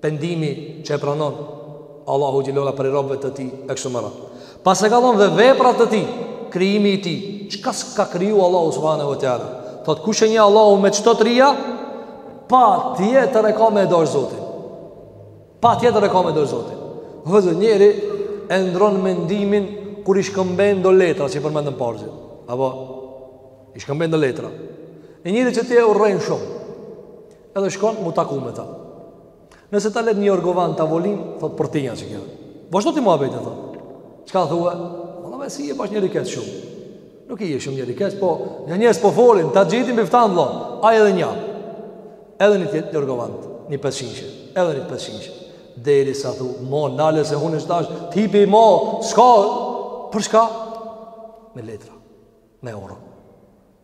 pendimi që e pranon Allahu xhelala prej robëve të tij e kështu me radhë pas e ka thonë dhe veprat e tij krijimi i tij çka s'ka kriju Allahu Subhanehu ve teala thotë kush e njeh Allahu me qëto të trija patjetër e ka me e do Zotin patjetër e ka me e do Zotin vllezër njeri e ndrron mendimin kur i shkëmben do letra që i përmendëm pak apo i shkëmben do letra me njeri që ti e urren shumë Edhe shkon mu taku me ta. Nëse ta len një jorgovan n'tavolinë, thotë për ty a qiky. Vazhdo ti muhabetin, thotë. Çka thua? Valla m'u si je bo njeri i keq shumë. Nuk je shumë njeri i keq, po njerëz po folin, ta ngjitin iftiran, vlla. Ai edhe një. Edhe një tjetër një jorgovan, një pëtëshinqë. Edhe një pëtëshinqë. Derisa thu, mo, nale se hunë është tash, tipi, mo, shka, për çka? Me letra, me orë.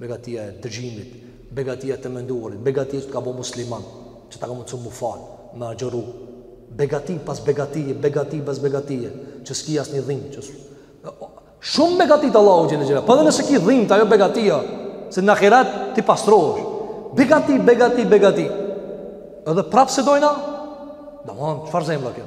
Begatia e dëgjimit, begatia e të menduarit, begatia që të ka bo musliman, që ta ka mundësu mu falë, me agjëru, begati pas begatie, begati pas begatie, që s'ki asni dhimë, që shumë begati t'Allahu xhele xhelaluhu, po edhe nëse ki dhimt, ajo begatia, se në ahiret ti pastrohesh, begati, begati, begati, edhe prapë s'e dojna, domethanë, çfarë zemre kjo?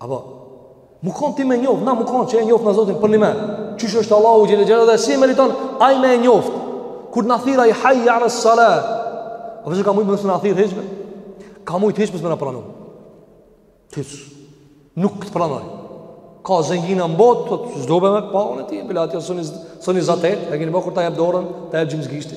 Apo, mu kanë ti me e njoftë, na mu kanë që e njoftë na Zotin përnime. Qysh është Allahu xhele xhelaluhu dhe si e meriton ai me e njoftë. Kur na thirr ai hajje ale salah, apo se ka mujtë mos me na thirrë hiç,? Ka mujtë hiç mos me na pranu. Tyc, nuk të pranoj. Ka zengjina në botë, s'do be me pa unë e ti, e bila atja s'un i afrohet, e keni pa kur ta jep dorën, ta jep gjymës gishti.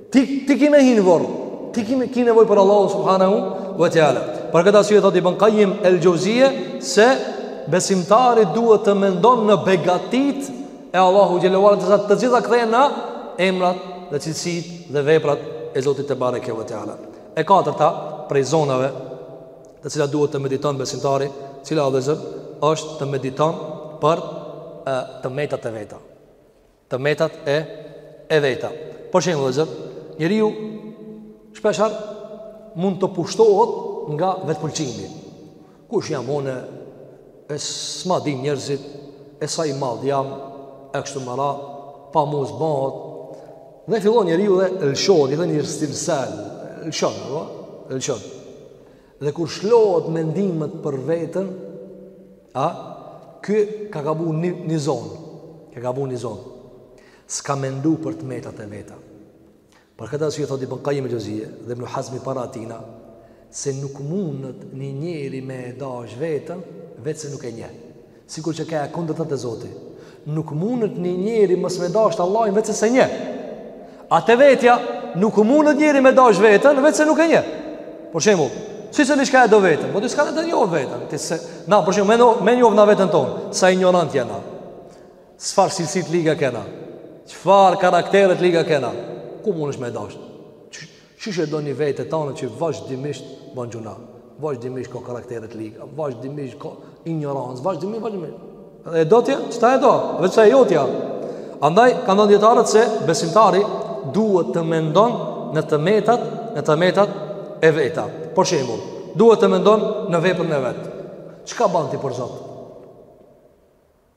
Ti ti ki me hi n'vorr. Ti ki nevojë për Allahu subhanahu wa taala. Për këtë arsye thotë Ibn Qayyim el-Jauziye se besimtari duhet të mendon në begatit e Allahu xhele xhelaluhu se të gjitha kthehen në emrat dhe cilësitë dhe veprat e Zotit tebareke ve teala. E katërta prej zonave të cilat duhet të mediton besimtari, cila vëllezër është të mediton për e, të metat e veta. të metat e e veta. Për shembull, vëllazër, njeriu shpeshherë mund të pushtohet nga vetpëlqimi. Kush jam unë? E s'ma dinë njerëzit, e sa i madh jam, e kështu m'ra, pa mu zbohet. Dhe fillon njeriu dhe lëshohet, i thënë i stilsel, lëshon, po, lëshon. Dhe kur shlohet mendimet për veten, a ky ka gabu ni zonë, ka gabu ni zonë. S'ka mendu për të metat e veta. Për këtë arsye thotë Ibn Qayyim al-Juzeyy dhe Ibn Hazmi para atyne se nuk mundet një njeri me e dash veten veçse nuk e njeh. Sikur që ke e kundërta te Zoti. Nuk mundet një njeri mos me dashtë Allahun veçse s'e njeh. A te vetja nuk mundet njeri me dashtë veten veçse nuk e njeh. Për shembull, si se diçka e do veten, po ti s'ke ta njoh veten, ti se na për shembull me e njoh na veten tonë, sa injorant jena. Çfarë cilësi t'liga kena? Çfarë karaktere t'liga kena? Ku mundesh me dashtë? Qysh e do ni vete tande që vazhdimisht ban gjyna, vazhdimisht ka karaktere të liga, vazhdimisht ka injorancë, vazhdimisht, vazhdimisht. Dhe e do ti, qeta e do, veç se e jotja. Andaj, kanë thonë dijetarët se besimtari duhet të mendon në të metat, në të metat e veta. Për shembull, duhet të mendon në veprën e vet. Çka ban ti për Zot?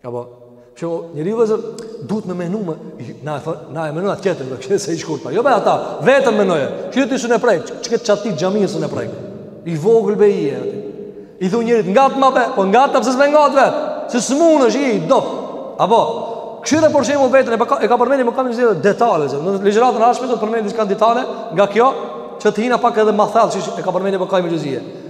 Apo, që njeri vllezër, duhet me menu me, na e thë, na e menu atë ketër, dhe kështë se i shkurta. Jo be ata, vetën menoje, që ti së në prej, që këtë qatë ti gjamië së në prej. I vogël be i e, i thu njerit, nga të ma be, po nga të pësës me nga të vetë, se së mund është i, dof. Apo, kështu edhe për shembull vetën, e, pa, e ka përmen Ibn Kajjim Xhevzije detale, vllezër, në ligjëratën e ardhshme të përmeni disa detale, nga kjo, që të hina pak edhe ma thellë, që e ka përmen Ibn Kajjim Xhevzije.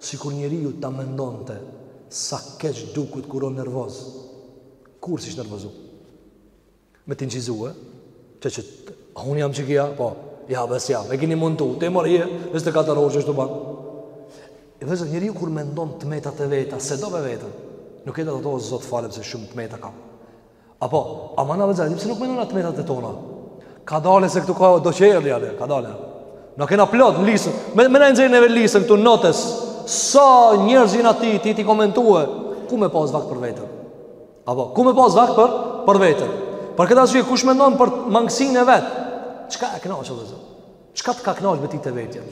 Sikur njeriu ta mendonte sa keq duket kur o nervoz. Kurrë s'ish nervozu. Me t'inçizu, e? Që që të... A unë jam që kja? Po, ja, bes jam. E kini mundu. Te mor hje, 24 orë që është tu ban. E vllezër, njeriu kur mendon të metat e veta, s'e do ma vetën. Nuk e do, thotë, Zot falëm se shumë të meta kam. Apo, aman vllezër, pse nuk menona të metat e tona? Kadale se këtu ka do që e rrja dhe, kadale. Na kena plot n'listën, me, me na e nxerr neve listën këtu notes, sa njerëz jena ti, t'i komentue, ku me pas vakt për veten? Apo, ku me pas vakt për, për veten? Për këtë arsye, kush mendon për mangësinë e vet? Çka e kënaq vllezër? Çka të ka kënaq be ti te vetja?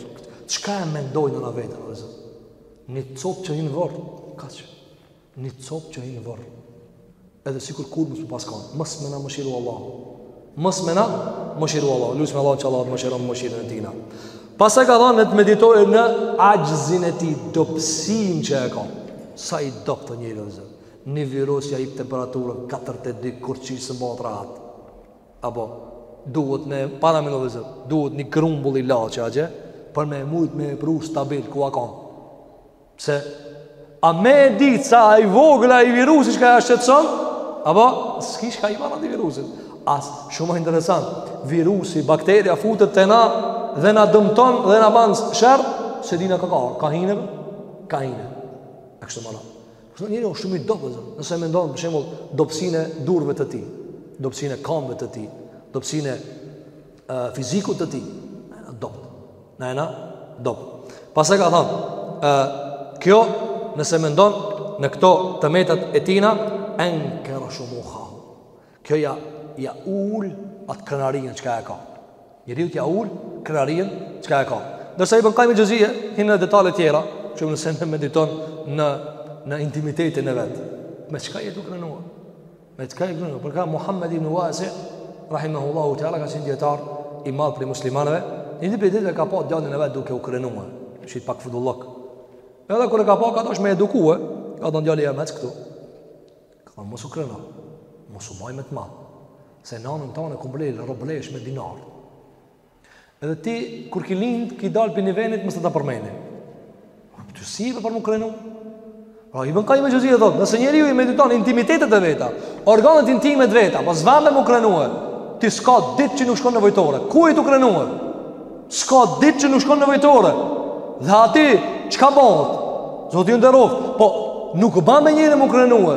Çka e mendojna veten, vllezër? Një copë që hin në vorr, kaq. Një copë që hin n'vorr. Edhe sikur kurrë mos me pas kanë. Mos me na mëshiru Allahu. Mos me na mëshiru Allahu. Lusim Allahun që Allahu të mëshiron me mëshirën e tina. Pastaj ka thanë të meditojë në axhizinë e tij dobsinë që e ka. Sa i dobët o njeri vllezër. Një virus ja ep temperaturën 42 kurgjë s'e mban rahat. Apo, duhet me, paramendo vllezër, duhet një grumbull ilaçe a gje, për me mujtë me e pru stabil ku a kanë. Pse? A me e ditë sa a i vogël ai virusi çka e shqetson? Apo, s'ki çka i marr atij virusit. As, shumë interesant, virusi, bakteria, futet te na dhe na dëmton dhe na ban sherr, s'e dina ka ka, ka hine, ka hine. E kështu me radhë. Kështu njeri o shumë i dobët, nëse mendon, për shembull, dobsinë e durve të tij, dobsinë e kambve të tij, dobsinë e fizikut të tij. Na jena dobt. Na jena dobt. Pastaj ka thënë, ë kjo nëse mendon në këto të metat e tina ankara shumuha. Kjo ja ja ul at krenarinë çka e ka. Njeriut ja ul krenarinë çka e ka. Ndërsa Ibn Kajjim Xhevzije, hin në detale tjera, që nëse në mediton në, në intimitetin e vet. Me çka je tu krenuar? Me çka je tu krenu, për këtë Muhammed ibn Wasi, rahimahullahu ta'ala, ka qenë dijetar i madh prej muslimanëve, një një prej ditëve ka pa djalin e vet duke u krenua, që i pak fodullëk. Edhe kur e ka pa, ka dasht me edukue, ka thanë djali jem ec këtu. Ka thanë mos u kreno, mos u maj me të madhe, se nanën tane e kum ble, robneshë me dinarë. Edhe ti kur ki lind, ki dal prej një venit mos ta përmendim. Po ti si për m'u krenu? Pra Ibn Kajim el-Xheuzije thot, nëse njeriu i mediton intimitetet e veta, organet intime të veta, po s'ban më m'u krenue. Ti s'ka ditë që nuk shkon nevojtore. Ku je tu krenue? S'ka ditë që nuk shkon nevojtore. Dhe aty çka bëhet? Zoti ju nderoft. Po nuk ban më njeri m'u krenue.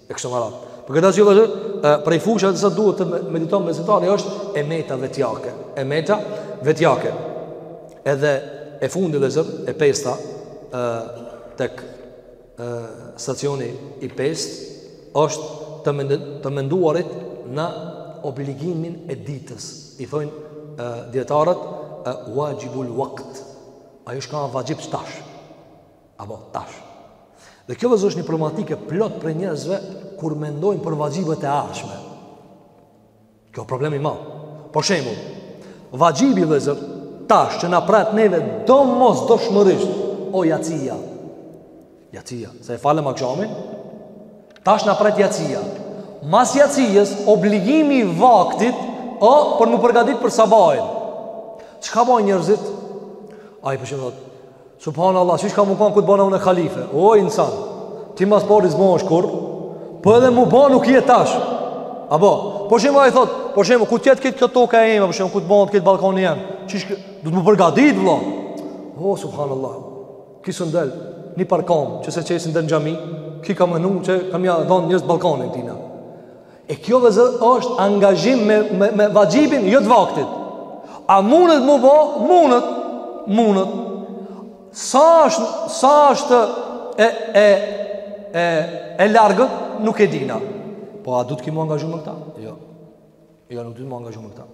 E kështu me radhë. Për këtë arsye vëllazër, prej fushave sa duhet të mediton besimtari është e meta vetjake, e meta vetjake. Edhe e fundi vëllazër, e pesta ë tek ë stacioni i pestë është të mend të menduarit në obligimin e ditës. I thonë dijetarët vaxhibul vakt. Ajo çka vaxhib tash. Apo tash. Dhe kjo vllezër është një problematike plot prej njerëzve kur mendojnë për vaxhibet e ardhshme. Kjo problem i madh. Për shembull, vaxhibi vllezër tash që na pret neve domosdoshmërisht o jacija. Jacija, se e falëm akshamin, tash na pret jacija. Mas jacijës, obligimi i vaktit, o, për m'u përgatit për sabahin. Çka bojnë njërzit? Ai për shembull thot, Subhanallah, qysh ka mu kanë kur t'bana unë halife? O, insan, ti ma s'pari s'bohesh kurr, po edhe mu ba nuk je tash. Apo, për shembull ai thot, për shembull, kur t'jetë kjo toka e ime, për shembull, kur të bohet krejt Ballkani jem, qysh du të m'u përgadit, vlo. O, subhanallah, ky s'e ndal, një par kam, që s'e qesin deri në xhami, ky ka menu, që kam ja dhonë njerëzt Ballkani tina. E kjo vllezër është angazhim me, me, me vaxhibin jo të vaktit. A mundet mu bo? Mundet. Mundet. Sa është, sa është e, e, e, e largët, nuk e dina. Po a duhet m'u angazhu me këta? Jo. Jo, nuk duhet m'u angazhu me këta.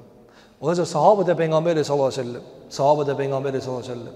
O vllezër, sahabët e Pejgamberit salallahu alejhi ve selem, sahabët e Pejgamberit salallahu alejhi ve selem,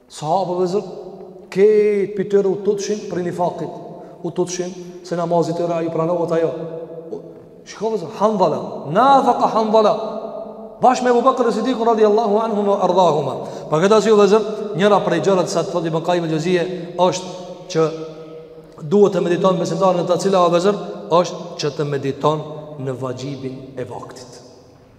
Sahabë vllezër, ke prej tyre u tutëshin prej nifakit, u tutëshin se namazi i tyre a ju pranohet a jo. Shko vllezër, Handala, nafaka Handala, bashkë me Ebu Bekër es-Sidikun radijallahu anhuma ve erdahuma. Për këtë arsye vllezër, njëra prej gjërave sa thot Ibn Kajim el-Xheuzije, është që duhet të mediton besimtari në të cilat o vllezër, është që të mediton në vaxhibin e vaktit.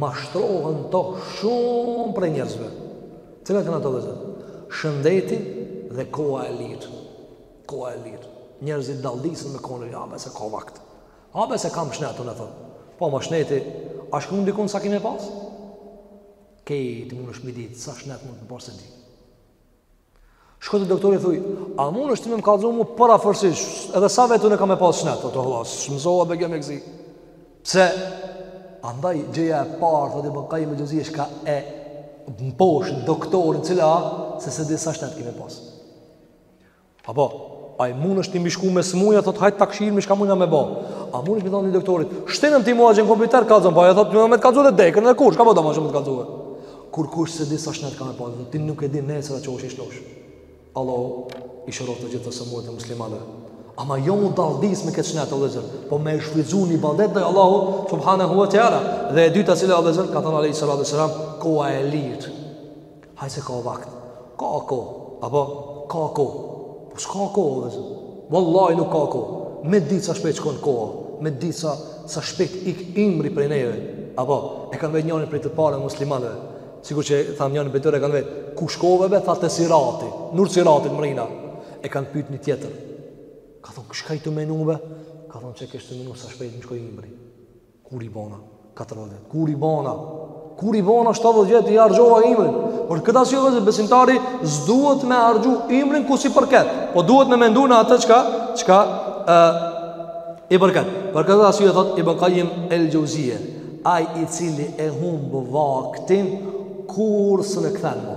Mashtrohen n'to shumë prej njerëzve. Cilat janë ato vllezër? Shëndeti dhe koha e lirë. Koha e lirë. Njerëzit dalldisen me kohën e lirë. Abe se ka vakt. Abe se kam shnetë, unë e thom. Po, ma shneti, a shkrun dikun sa ki me pas? Ku ti mundesh me ditë, sa shnetë mund të pasë e di. Shko te doktori thuj, a munesh ti me më kallëzu mu përafërsisht, edhe sa vjet unë kam me pasë shnet, o të hëllas, shmëzoha me gjemë e këzi. Se, andaj gjëja e parë, thot Ibn Kajim el-Xheuzi, është ka e më poshë doktorin cila, se s'e di sa shnet ki me pasë. Apo, a munesh ti me shku me smuja, thot hajtë të këshirë, më shka mund nga me bo. A munesh me i thonë një doktorit, shtenëm ti mua qe në kompjuter, kallëzo, pa po, e thot, me të kallëzu dhe dekën, dhe kur, çka po do ma shumë të kallëzu. Kurkush s'e di sa shnet ka me pas dhe ti nuk e di nesër a çohesh i shnosh. Allahu i shëroftë të gjithë të sëmurët e muslimanëve. Ama jo m'u dalldis me këtë shnet o vllezër, po me e shfrytëzu në ibadet të Allahut subhanehu ue teala. Dhe e dyta cila o vllezër, ka thënë alejhi salatu ue selam, koha e lirë. Hajt se ka vakt, ka kohë, apo ka kohë. Po s'ka kohë, vllezër. Vallahi nuk ka kohë. Me ditë sa shpejt shkon koha. Me ditë sa, sa shpejt ik imri prej neve. Apo, e kanë vetë njërin prej të parëve muslimanëve. Sikur që thamë njërin prej tyre, e kanë vetë. Ku shkove be, tha te sirati. N'urë t'siratit mrrina. E kanë pytë një tjetër. Ka thonë, çka je tu menu be? Ka thonë qe kesh tu menu sa shpejt më shkoi imri. Kur i bona katërdhjetë vjet? Kur i bona? Kur i bona shtatëdhjetë vjet i harxova imrin? Për këtë arsye vllezër besimtari s'duhet me harxhu imrin ku s'i përket, po duhet me mendu në atë çka çka ë i përket. Për këtë arsye thot Ibn Kajim el-Xheuzije, ai i cili e humb vaktin kurrë s'mun e kthen më.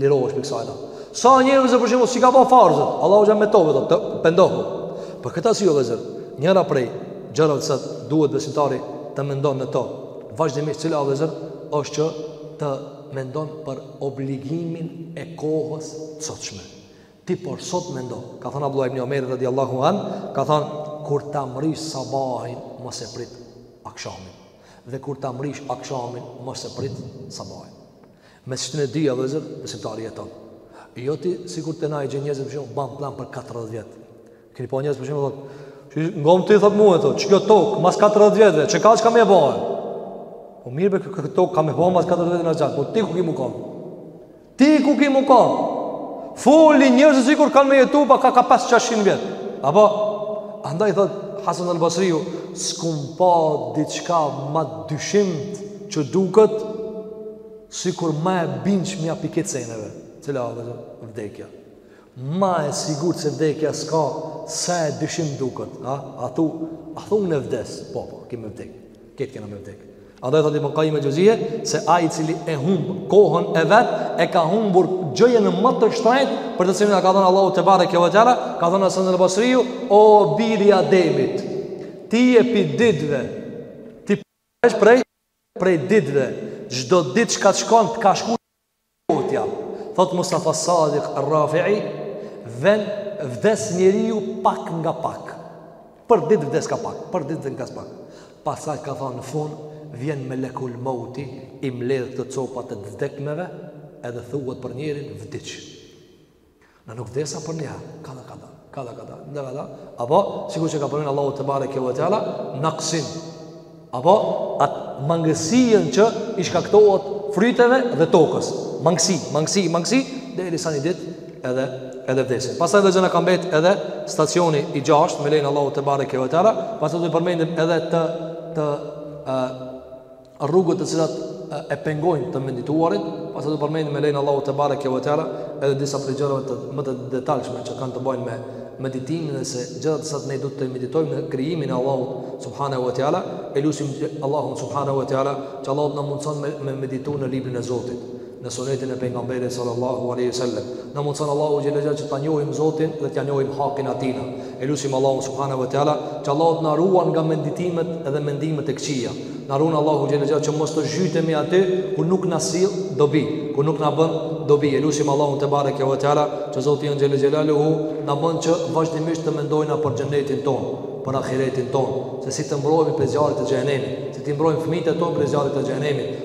Lirohesh pi kësaj, a. Sa njerëz vllezër për shembull s'i ka ba farzët, Allahu xhan me tobe thotë, të pendohu. Për këtë arsye vllezër, njëra prej gjërave se duhet besimtari të mendon në to, vazhdimisht cila vllezër është që të mendon për obligimin e kohës të sotshme. Ti për sot mendo, ka thënë Abdullah ibn Omer radiallahu anhu, ka thënë, kur ta mrish sabahin, mos e prit akshamin. Dhe kur ta mrish akshamin, mos e prit sabahin. Mes këtyne dyjave vllezër besimtari jeton. Jo ti sikur te na i gjen njerëz për shembull ban plan për 40 vjet. Keni pa njerëz për shembull thotë, "Çi ngom ti thot mua thot, qikjo tokë mas 40 vjetëve, çka çka me bo?" Po mirë be këtë tokë ka me bo mas 40 vjetëve na xhan, po ti ku ke me kon? Ti ku ke me kon? Folin njerëz sikur kanë me jetu pa ka ka 500 vjet. Apo andaj thot Hasan al-Basriu, "S'kum pa diçka ma t'dyshimtë që duket sikur ma e bindshmja pi kejt seneve, cila o vllezër, vdekja. Ma e sigurt se vdekja s'ka, sa e dyshimtë duket, a, a thu, a thu unë e vdes, po, po, ke me vdek, kejt kena me vdek. Andaj thot Ibn Kajim el-Xheuzije, se ai i cili e humb kohën e vet, e ka humbur gjënë më të shtrenjtë, për të cilën ia ka dhënë Allahu tebareke ue teala, ka thënë Hasan el-Basriu, o bir i Ademit, ti je pi ditve, ti për prej, Prej ditëve, çdo ditë që t'shkon të ka shku kot, ja. Thotë Mustafa Sadiq Rrafi'i, veç vdes njeriu pak nga pak. Për ditë vdes ka pak, për ditë vdes pak. Pasaj ka thonë në fund, vjen melekul mauti, i mledh ato copat e vdekmeve, edhe thuhet për njerin vdiq. Na nuk vdesim përnjëherë, kadalë kadalë, kadalë kadalë, kadalë, apo, sikur që e ka përmend Allahu tebareke ve teala, naksin, apo, atë mangësien që i shkaktohet fryteve dhe tokës, mangësi, mangësi, mangësi, derisa një ditë edhe, edhe vdesin. Pastaj edhe na ka mbet edhe stacioni i gjashtë, me lejen e Allahut tebareke ve teala, pastaj do të përmendim edhe të, të, të, rrugët të cilat e pengojnë të medituarit, pastaj do të përmendim me lejen e Allahut tebareke ve teala edhe disa prej gjërave më të detajshme që kanë të bëjnë me meditimin edhe disa gjëra të cilat ne do të meditojmë në krijimin e Allahut subhanahu ve teala, e lusim Allahun subhanahu ve teala që Allahu të na mundson me, me meditu në librin e Zotit. në sunetin e pejgamberit sallallahu alaihi wasallam na mundson Allahu xhela xhela që ta njohim Zotin dhe t'ia njohim hakin e tina e lusim Allahun subhanahu wa taala që Allahu të na ruan nga meditimet dhe mendimet e këqija na ruan Allahu xhela xhela që mos të zhytemi aty ku nuk na sill dobi ku nuk na bën dobi e lusim Allahun tebareke ve teala që Zoti jonë xhela xhelaluhu na bën që vazhdimisht të mendojna për xhenetin tonë për ahiretin tonë se si të mbrohemi prej zjarrit të xhehenemit si t'i mbrojmë fëmijët tonë prej zjarrit të xhehenemit